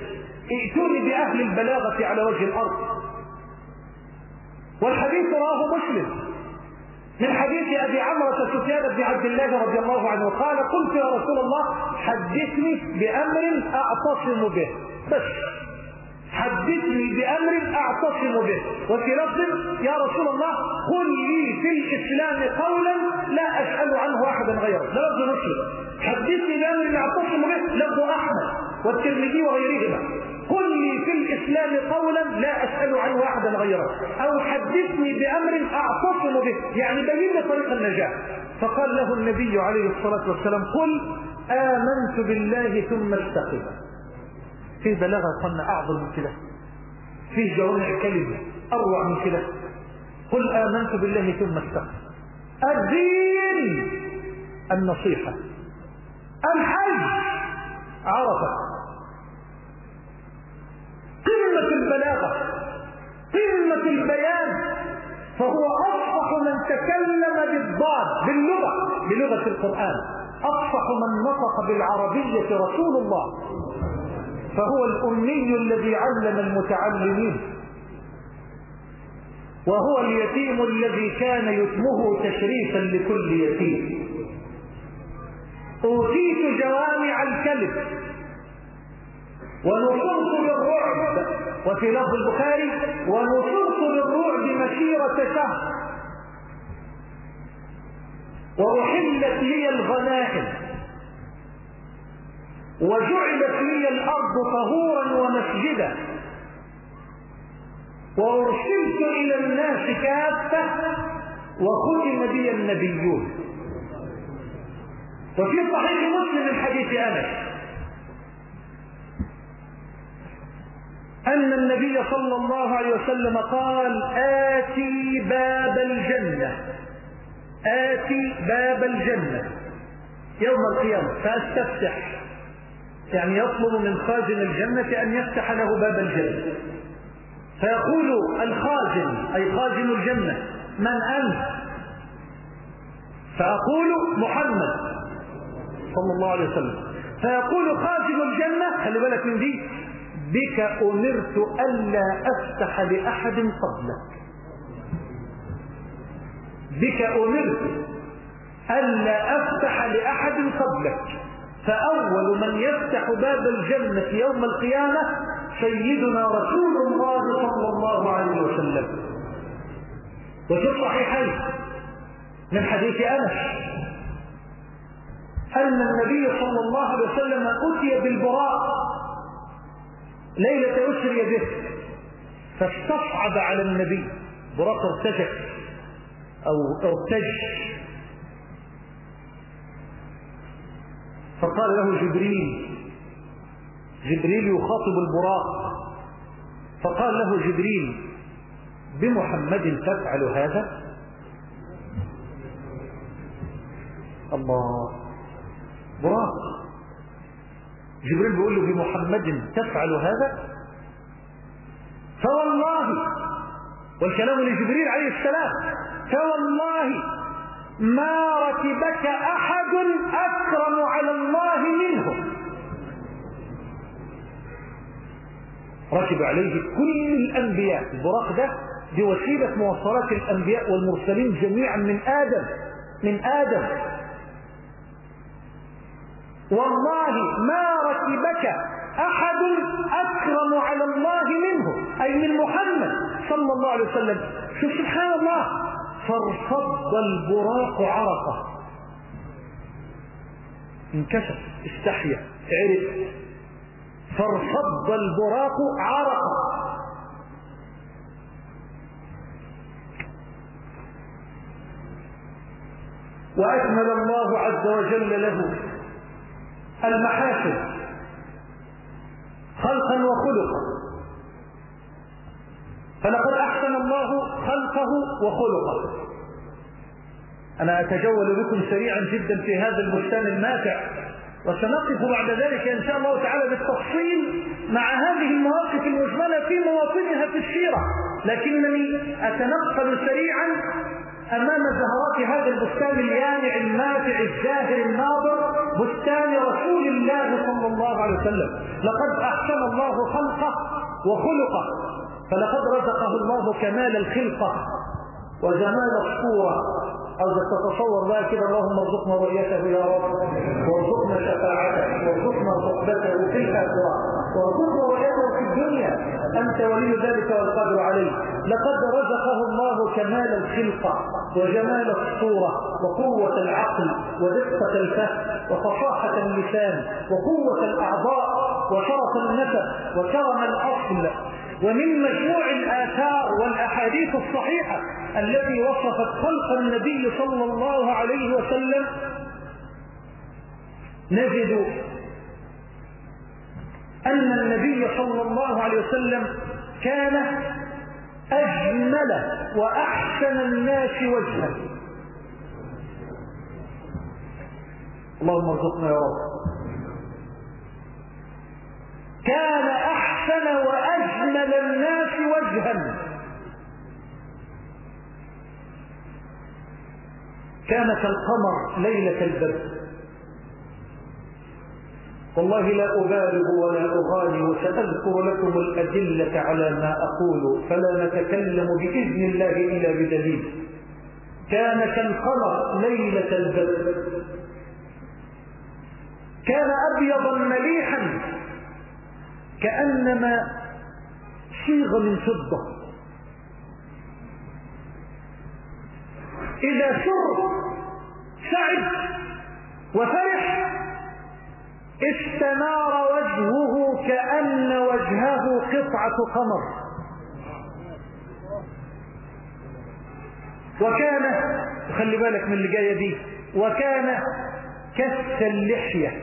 Speaker 3: ائتوني بأهل البلاغة على وجه الأرض. والحديث رواه مسلم. من حديث أبي عمرة سفيان بن عبد الله رضي الله عنه قال قلت يا رسول الله حدثني بأمر أعتصم به. بس. حدثني بأمر أعتصم به. وفي لفظ يا رسول الله قل لي في الإسلام قولا لا أسأل عنه أحدا غيره. ده لفظ مسلم. حدثني بأمر أعتصم به لفظ أحمد والترمذي وغيرهما. قل لي في الإسلام قولا لا أسأل عنه أحدا غيره أو حدثني بأمر أعتصم به يعني بين لي طريق النجاة. فقال له النبي عليه الصلاة والسلام قل آمنت بالله ثم استقم. في بلاغة قلنا أعظم من كده. في جوامع كلمة أروع من كده. قل آمنت بالله ثم استقم. الدين النصيحة. الحج عرفة. قمة البلاغة. قمة البيان. فهو أفصح من تكلم بالضاد باللغة بلغة القرآن. أفصح من نطق بالعربية رسول الله. فهو الأمي الذي علم المتعلمين. وهو اليتيم الذي كان يتمه تشريفا لكل يتيم. أوتيت جوامع الكلم. ونصرت بالرعب وفي لفظ البخاري ونصرت بالرعب مسيرة شهر. وأحلت لي الغنائم. وجعلت لي الأرض طهورا ومسجدا. وأرسلت إلى الناس كافة وختم بي النبيون. وفي صحيح مسلم من حديث أنس أن النبي صلى الله عليه وسلم قال آتي باب الجنة. آتي باب الجنة. يوم القيامة فأستفتح. يعني يطلب من خازن الجنة أن يفتح له باب الجنة. فيقول الخازن أي خازن الجنة من أنت؟ فأقول محمد صلى الله عليه وسلم. فيقول خازن الجنة خلي بالك من دي. بك أمرت ألا أفتح لأحد قبلك بك أمرت ألا أفتح لأحد قبلك فأول من يفتح باب الجنة يوم القيامة سيدنا رسول الله صلى الله عليه وسلم. وفي الصحيحين من حديث أنس أن النبي صلى الله عليه وسلم أتي بالبراق ليلة أسري به فاستصعب على النبي. براق ارتجف أو ارتج. فقال له جبريل. جبريل يخاطب البراق. فقال له جبريل بمحمد تفعل هذا؟ الله. براق. جبريل بيقول له بمحمد تفعل هذا؟ فوالله والكلام لجبريل عليه السلام فوالله ما ركبك أحد أكرم على الله منه. ركب عليه كل الأنبياء. البراق ده دي وسيلة مواصلات الأنبياء والمرسلين جميعا من آدم من آدم. والله ما ركبك أحد أكرم على الله منه أي من محمد صلى الله عليه وسلم. سبحان الله. فارفض البراق عرقه. انكشف استحيا. عرف فارفض البراق عرقه. وأكمل الله عز وجل له. المحاسن خلقا وخلقا. فلقد أحسن الله خلقه وخلقه. أنا أتجول بكم سريعا جدا في هذا البستان الماتع وسنقف بعد ذلك إن شاء الله تعالى بالتفصيل مع هذه المواقف المجملة في مواطنها في السيرة. لكنني أتنقل سريعا أمام زهرات هذا البستان اليانع الماتع الزاهر الناظر بستان رسول الله صلى الله عليه وسلم. لقد أحسن الله خلقه وخلقه. فلقد رزقه الله كمال الخلقة وجمال الصورة. عاوزك تتصور كده اللهم ارزقنا رؤيته يا رب. وارزقنا شفاعته. وارزقنا صحبته في الآخرة وارزقنا رؤيته الدنيا أنت ولي ذلك والقادر عليه. لقد رزقه الله كمال الخلقة وجمال الصورة وقوة العقل ودقة الفهم وفصاحة اللسان وقوة الأعضاء وشرف النفس وكرم الأصل. ومن مجموع الآثار والأحاديث الصحيحة التي وصفت خلق النبي صلى الله عليه وسلم نجد أن النبي صلى الله عليه وسلم كان أجمل وأحسن الناس وجها اللهم ارزقنا يا رب. كان أحسن وأجمل الناس وجها. كان كالقمر ليلة البدر. والله لا أبالغ ولا أغالي وسأذكر لكم الأدلة على ما أقول فلا نتكلم بإذن الله إلا بدليل. كان كالقمر ليلة البدر. كان أبيضا مليحا كأنما صيغ من فضة. إذا سر سعد وفرح استنار وجهه كأن وجهه قطعة قمر. وكان خلي بالك من اللي جاية دي وكان كس اللحية.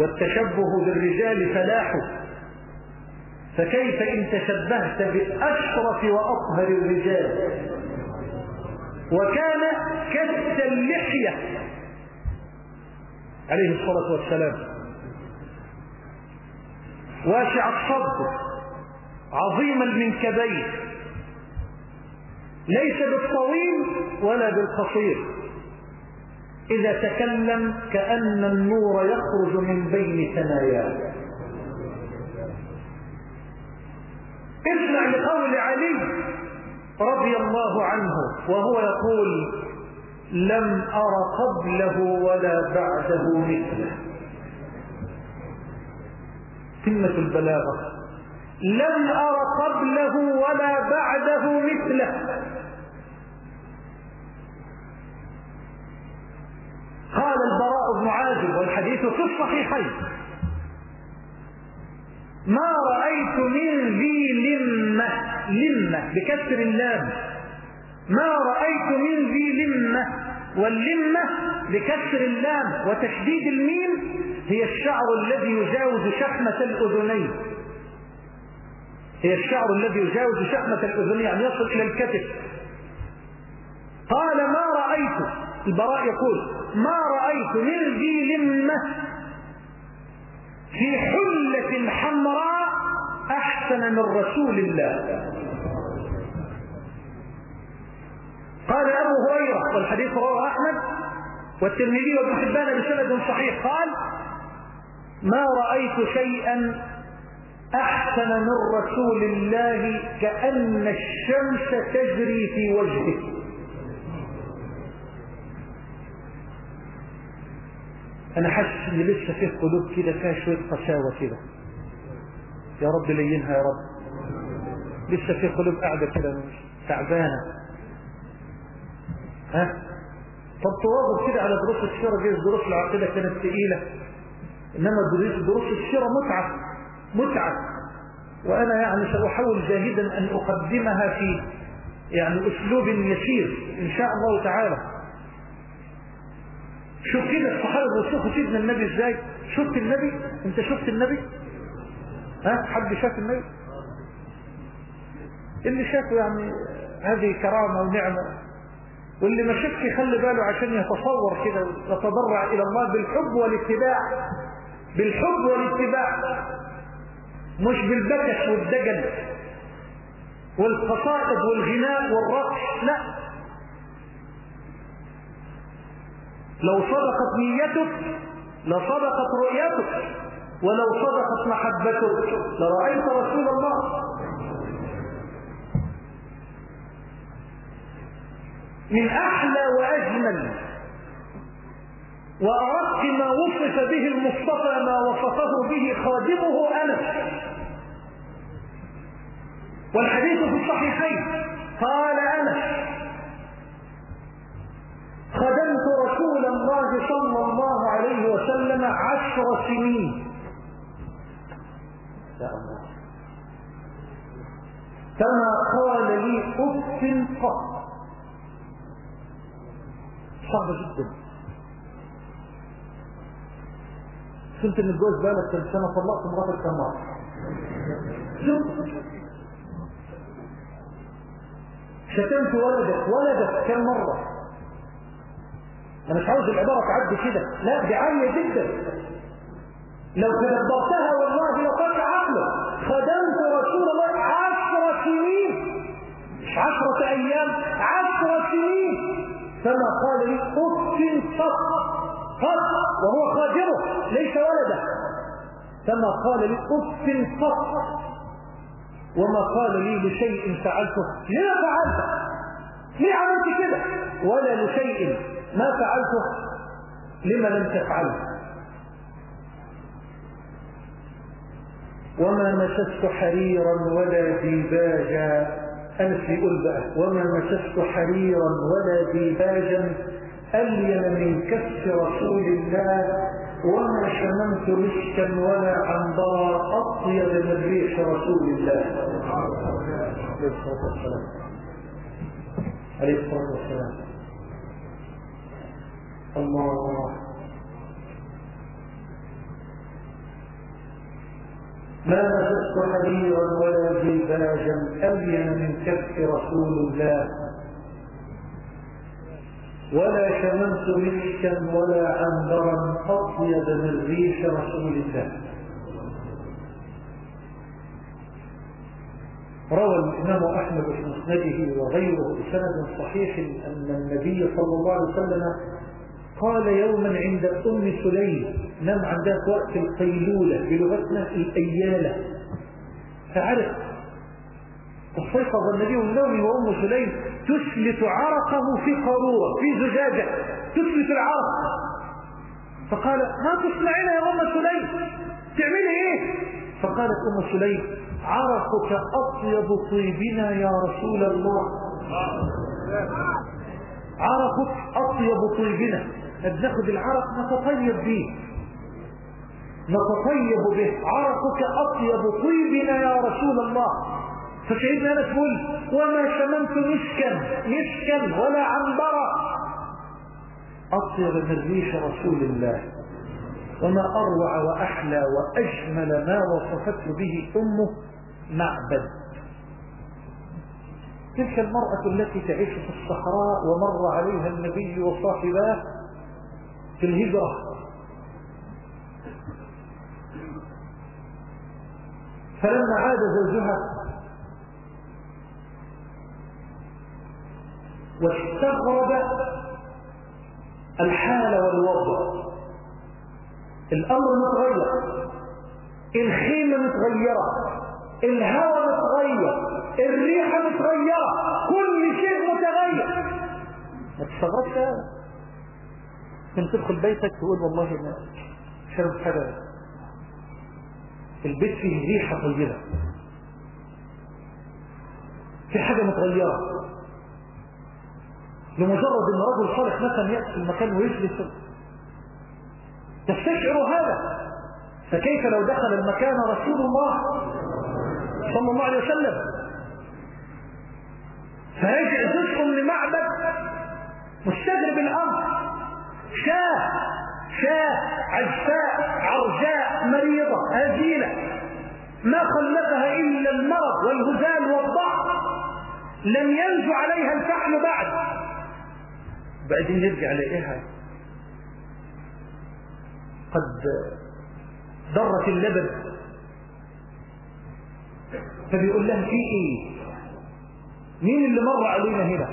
Speaker 3: والتشبه بالرجال فلاح. فكيف إن تشبهت بأشرف وأطهر الرجال؟ وكان كس اللحية. عليه الصلاة والسلام. واسع الصدر عظيم المنكبين ليس بالطويل ولا بالقصير. إذا تكلم كأن النور يخرج من بين ثناياه. اسمع لقول علي رضي الله عنه وهو يقول لم أر قبله ولا بعده مثله. قمة البلاغة. لم أر قبله ولا بعده مثله. قال البراء بن عازب والحديث في الصحيحين. ما رأيت من ذي لمة لمة بكسر اللام. ما رأيت من ذي لمة واللمة بكسر اللام وتشديد الميم هي الشعر الذي يجاوز شحمة الأذنين. هي الشعر الذي يجاوز شحمة الأذنين يعني يصل إلى الكتف. قال ما رأيت؟ البراء يقول ما رأيت من ذي لمة في حلة حمراء أحسن من رسول الله. قال أبو هريرة والحديث رواه أحمد والترمذي وابن حبان بسند صحيح قال ما رأيت شيئا أحسن من رسول الله كأن الشمس تجري في وجهه. أنا حاسس إن لسه فيه قلوب كده فيها شوية قساوة كده. يا رب لينها يا رب. لسه فيه قلوب قاعدة كده تعبانة. ها؟ طب تواظب كده على دروس السيرة دي دروس العقيدة كانت ثقيلة إنما دروس دروس السيرة متعة متعة. وأنا يعني سأحاول جاهدا أن أقدمها في يعني أسلوب يسير إن شاء الله تعالى. شوف كده الصحابة بيوصفوا سيدنا النبي إزاي. شفت النبي؟ أنت شفت النبي؟ ها؟ حد شاف النبي؟ اللي شافه يعني هذه كرامة ونعمة. واللي ما شافش يخلي باله عشان يتصور كده يتضرع إلى الله بالحب والاتباع. بالحب والاتباع. مش بالبكش والدجل والقصائد والغناء والرقص لا. لو صدقت نيتك لصدقت رؤيتك ولو صدقت محبتك. لرأيت رسول الله. من أحلى وأجمل. وأرق ما وصف به المصطفى ما وصفه به خادمه أنس والحديث في الصحيحين. قال أنس خدمت رسول الله صلى الله عليه وسلم عشر سنين. فما قال لي أف قط. صعبة جدا. كنت متجوز بقالك كم سنة طلقت مراتك كم مرة؟ شتمت ولدك. ولدك كم مرة؟ أنا مش عاوز العبارة تعدي كده. لا دي عالية جدا. لو تدبرتها والله لقد عقله خدمت رسول الله عشر سنين. مش عشرة أيام عشر سنين. فما قال لي أف فقط قط وهو خادمه ليس ولده. فما قال لي أف فقط وما قال لي لشيء فعلته. لما فعلته؟ ليه عملت كده؟ ولا لشيء ما فعلته؟ لما لم تفعله. وما مسست حريرا ولا ديباجا. يقول بقى. وما مسست حريرا ولا ديباجا. ألين من كف رسول الله وما شممت مسكا ولا عنبرا أطيب من ريح رسول الله. عليه الصلاة والسلام. عليه الصلاة والسلام الله. ما مسست حريرا ولا جلباجا ألين من كف رسول الله. ولا شممت مسكا ولا عنبرا أطيب من ريح رسول الله روى الإمام أحمد في مسنده وغيره بسند صحيح أن النبي صلى الله عليه وسلم قال يوما عند أم سليم نام عندها وقت القيلولة بلغتنا الأيالة. فعرف استيقظ النبي من نومه وأم سليم تسلت عرقه في قارورة في زجاجة تسلت العرق. فقال ما تصنعين يا أم سليم؟ تعملي إيه؟ فقالت أم سليم عرقك أطيب طيبنا يا رسول الله. عرقك أطيب طيبنا. ناخد العرق نتطيب به. نتطيب به. عرقك أطيب طيبنا يا رسول الله. فسيدنا أنا تقول وما شممت مسكا مسكا ولا عنبرا أطيب من رسول الله. وما أروع وأحلى وأجمل ما وصفته به أمه معبد. تلك المرأة التي تعيش في الصحراء ومر عليها النبي وصاحباه في الهجرة. فلما عاد زوجها واستغرب الحال والوضع. الأمر متغير الخيمة متغيرة الهواء متغير الريحة متغيرة كل شيء متغير. ما تستغربش هذا كنت تدخل بيتك تقول والله ما شرب حاجة. البيت فيه ريحة طيبة. في حاجة متغيرة. لمجرد إن رجل صالح مثلا يأتي المكان ويجلس تستشعر هذا. فكيف لو دخل المكان رسول الله صلى الله عليه وسلم؟ فيجع جزء لمعبد مستغرب الأمر. شاه شاه عجفاء عرجاء مريضة هزيلة. ما خلفها إلا المرض والهزال والضعف. لم ينزو عليها الفحم بعد. بعدين يرجع لإيها. قد ضرت اللبن. فبيقول لها في إيه؟ مين اللي مر علينا هنا؟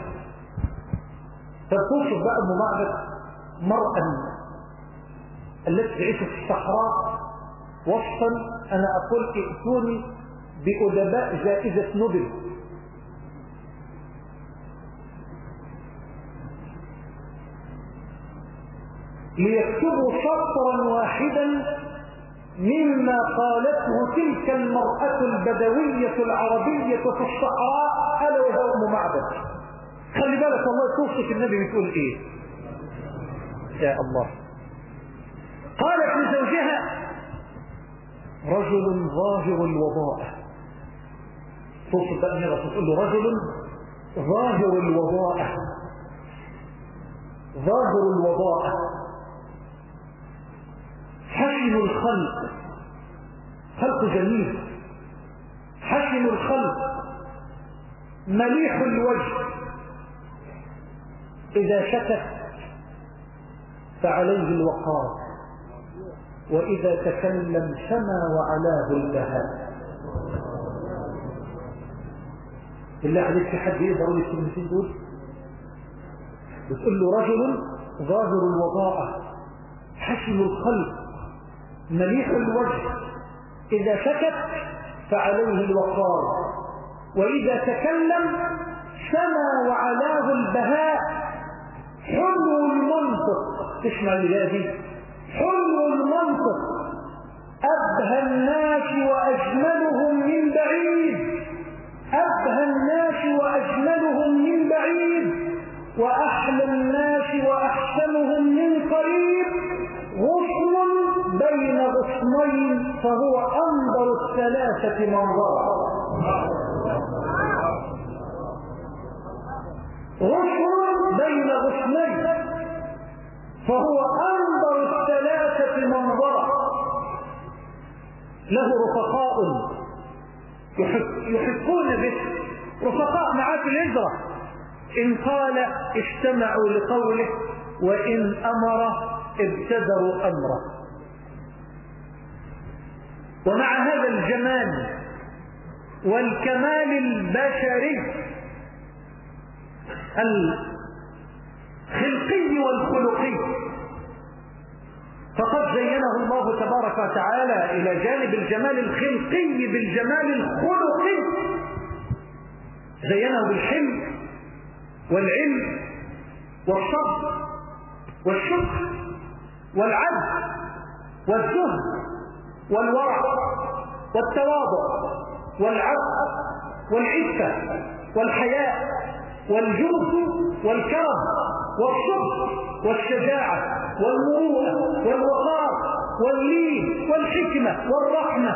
Speaker 3: فتوصف بقى ام معبد مرأة التي تعيش في الصحراء. وصفا أنا أقول ائتوني بأدباء جائزة نوبل. ليكتبوا سطرا واحدا مما قالته تلك المرأة البدوية العربية في الصحراء ألا وهي أم معبد. خلي بالك والله توصف النبي بتقول إيه؟ يا الله. قالت لزوجها رجل ظاهر الوضاء توصف بقى تقول له رجل ظاهر الوضاء ظاهر الوضاء حسن الخلق. خلق جميل. حسن الخلق. مليح الوجه. إذا شكت فعليه الوقار. وإذا تكلم سما وعلاه البهاء. بالله عليك في حد يقدر الكلمتين دول؟ بتقول له رجل ظاهر الوضاءة. حسن الخلق. مليح الوجه. إذا سكت فعليه الوقار. وإذا تكلم سما وعلاه البهاء. حلو المنطق. تسمع الهادي حلو المنطق. أبهى الناس وأجملهم من بعيد. أبهى الناس وأجملهم من بعيد. وأحلى الناس وأحسنهم من قريب. بين غصنين فهو أنظر الثلاثة منظرا غصن بين غصنين فهو أنظر الثلاثة منظرا له رفقاء يحبون به. رفقاء معاه في الهجرة. إن قال استمعوا لقوله وإن أمر ابتدروا أمره. ومع هذا الجمال والكمال البشري الخلقي والخلقي فقد زينه الله تبارك وتعالى إلى جانب الجمال الخلقي بالجمال الخلقي. زينه بالحلم والعلم والصبر والشكر والعدل والزهد. والورع والتواضع والعفو والعفة والحياء والجود والكرم والصبر والشجاعة والمروءة والوقار واللين والحكمة والرحمة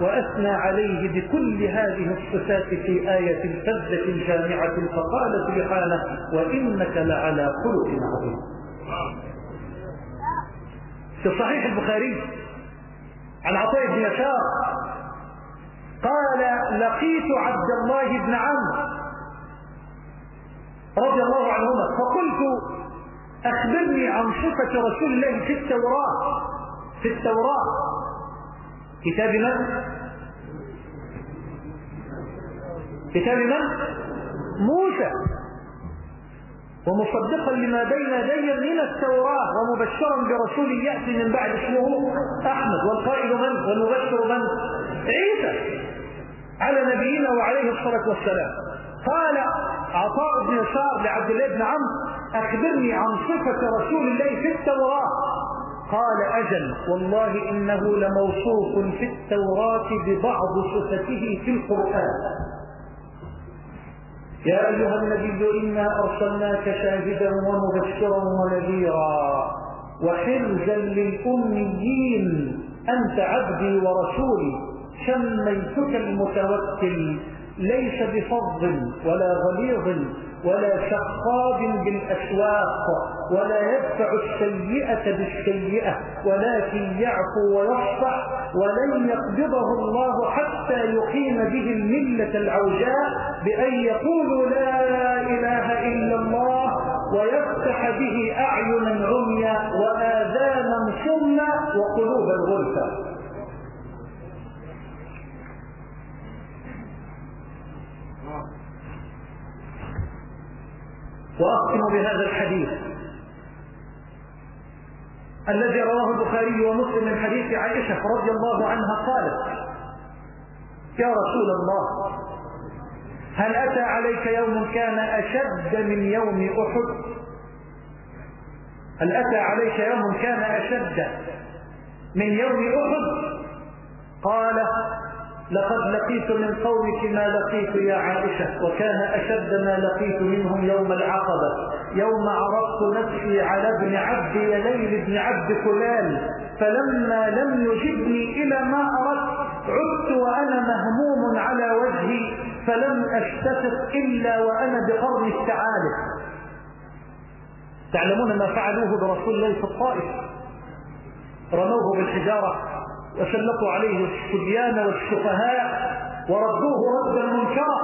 Speaker 3: وأثنى عليه بكل هذه الصفات في آية فذة جامعة فقال سبحانه وإنك لعلى خلق عظيم. في صحيح البخاري عن عطاء بن يسار قال لقيت عبد الله بن عمرو رضي الله عنهما فقلت أخبرني عن صفة رسول الله في التوراة في التوراة كتاب من؟ كتاب من؟ موسى ومصدقا لما بين يدي من التوراة ومبشرا برسول يأتي من بعد اسمه أحمد والقائل من؟ والمبشر من؟ عيسى على نبينا وعليه الصلاة والسلام قال عطاء بن يسار لعبد الله بن عمرو أخبرني عن صفة رسول الله في التوراة قال أجل والله إنه لموصوف في التوراة ببعض صفته في القرآن يا أيها النبي إنا أرسلناك شاهدا ومبشرا ونذيرا وحرزا للأميين أنت عبدي ورسولي سميتك المتوكل ليس بفظ ولا غليظ. ولا شقاب بالأسواق ولا يدفع السيئة بالسيئة ولكن يعفو ويصفح ولن يقبضه الله حتى يقيم به الملة العوجاء بأن يقولوا لا إله إلا الله ويفتح به أعينا عميا وآذانا صما وقلوبا غلفا. وأختم بهذا الحديث الذي رواه البخاري ومسلم من حديث عائشة رضي الله عنها قالت يا رسول الله هل أتى عليك يوم كان أشد من يوم أحد؟ هل أتى عليك يوم كان أشد من يوم أحد؟ قال لقد لقيت من قومك ما لقيت يا عائشة وكان أشد ما لقيت منهم يوم العقبة. يوم عرضت نفسي على ابن عبد يليل بن عبد كلال فلما لم يجبني إلى ما أردت عدت وأنا مهموم على وجهي فلم أشتفق إلا وأنا بقرن الثعالب تعلمون ما فعلوه برسول الله في الطائف؟ رموه بالحجارة. وسلطوا عليه الصبيان والسفهاء وردوه ردا منكرا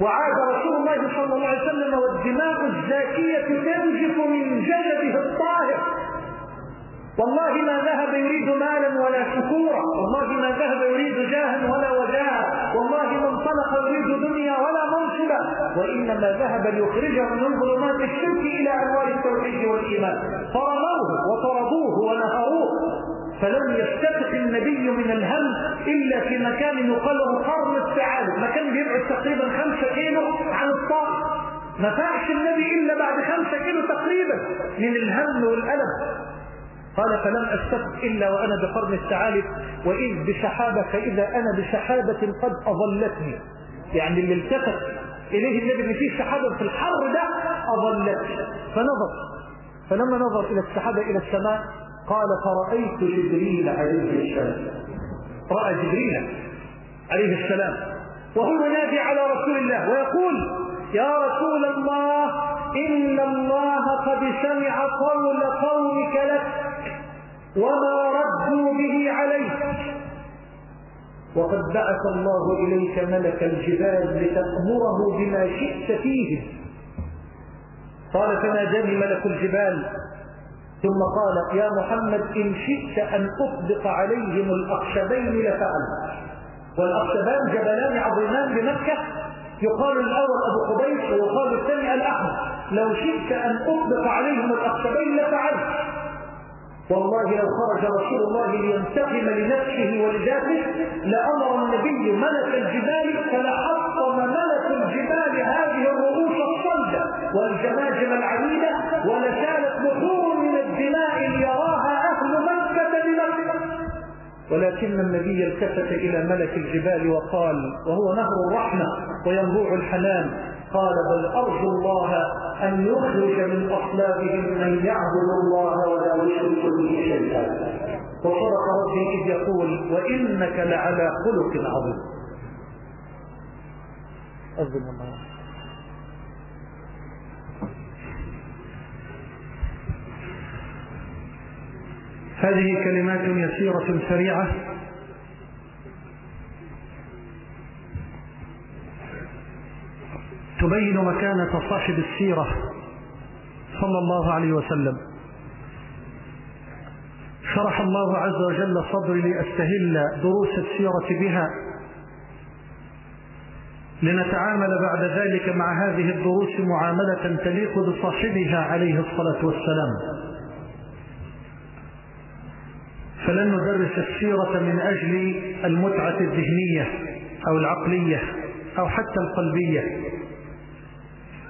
Speaker 3: وعاد رسول الله صلى الله عليه وسلم والدماء الزاكية تنجف من جسده الطاهر. والله ما ذهب يريد مالا ولا شكورا. والله ما ذهب يريد جاها ولا وجاها. والله ما انطلق يريد دنيا ولا منصبا. وإنما ذهب ليخرجه من ظلمات الشرك إلى أنوار التوحيد والإيمان. فرموه وطردوه ونهروه. فلم يستفق النبي من الهم إلا في مكان يقال له قرن السعادة. مكان بيبعد تقريبا خمسة كيلو عن الطاق. ما فاعش النبي إلا بعد خمسة كيلو تقريبا من الهم والألم. قال فلم أستفق إلا وأنا بقرن الثعالب وإذ بسحابة فإذا أنا بسحابة قد أظلتني. يعني اللي التفت إليه النبي إن فيه سحابة في الحر ده أظلتني. فنظر فلما نظر إلى السحابة إلى السماء قال فرأيت جبريل عليه السلام. رأى جبريل عليه السلام. وهو ينادي على رسول الله ويقول يا رسول الله إن الله قد سمع قول قومك لك وما ردوا به عليك. وقد بعث الله إليك ملك الجبال لتأمره بما شئت فيه قال فناداني ملك الجبال ثم قال يا محمد إن شئت أن أطبق عليهم الأخشبين لفعلت. والأخشبان جبلان عظيمان بمكة. يقال الأول أبو قبيس ويقال الثاني الأحمر. لو شئت أن أطبق عليهم الأخشبين لفعلت. والله لو خرج رسول الله لينتقم لنفسه ولذاته لأمر النبي ملك الجبال فلحطم ملك الجبال هذه الرؤوس الصلدة والجماجم العديدة ولكن النبي التفت إلى ملك الجبال وقال وهو نهر الرحمة وينبوع الحنان قال بل أرجو الله أن يخرج من أصلابهم من يعبد الله ولا يشرك به شيئا. وصدق ربي إذ يقول وإنك لعلى خلق عظيم. أذن الله
Speaker 4: هذه كلمات يسيرة سريعة. تبين مكانة صاحب السيرة صلى الله عليه وسلم. شرح الله عز وجل صدري لأستهل دروس السيرة بها. لنتعامل بعد ذلك مع هذه الدروس معاملة تليق بصاحبها عليه الصلاة والسلام. فلن ندرس السيرة من أجل المتعة الذهنية أو العقلية أو حتى القلبية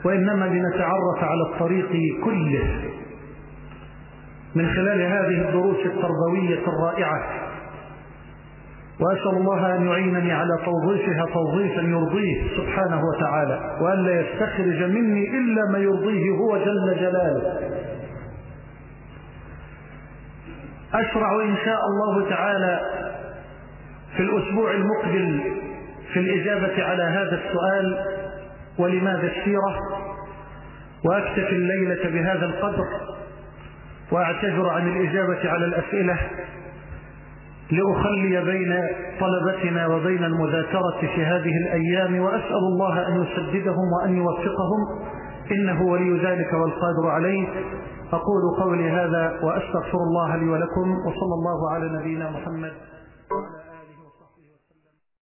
Speaker 4: وإنما لنتعرف على الطريق كله من خلال هذه الدروس التربوية الرائعة. وأسأل الله أن يعينني على توظيفها توظيفا يرضيه سبحانه وتعالى وأن لا يستخرج مني إلا ما يرضيه هو جل جلاله. أشرع إن شاء الله تعالى في الأسبوع المقبل في الإجابة على هذا السؤال ولماذا السيرة؟ وأكتفي الليلة بهذا القدر وأعتذر عن الإجابة على الأسئلة لأخلي بين طلبتنا وبين المذاكرة في هذه الأيام وأسأل الله أن يسددهم وأن يوفقهم إنه ولي ذلك والقادر عليه أقول قولي هذا وأستغفر الله لي ولكم وصلى الله على نبينا محمد.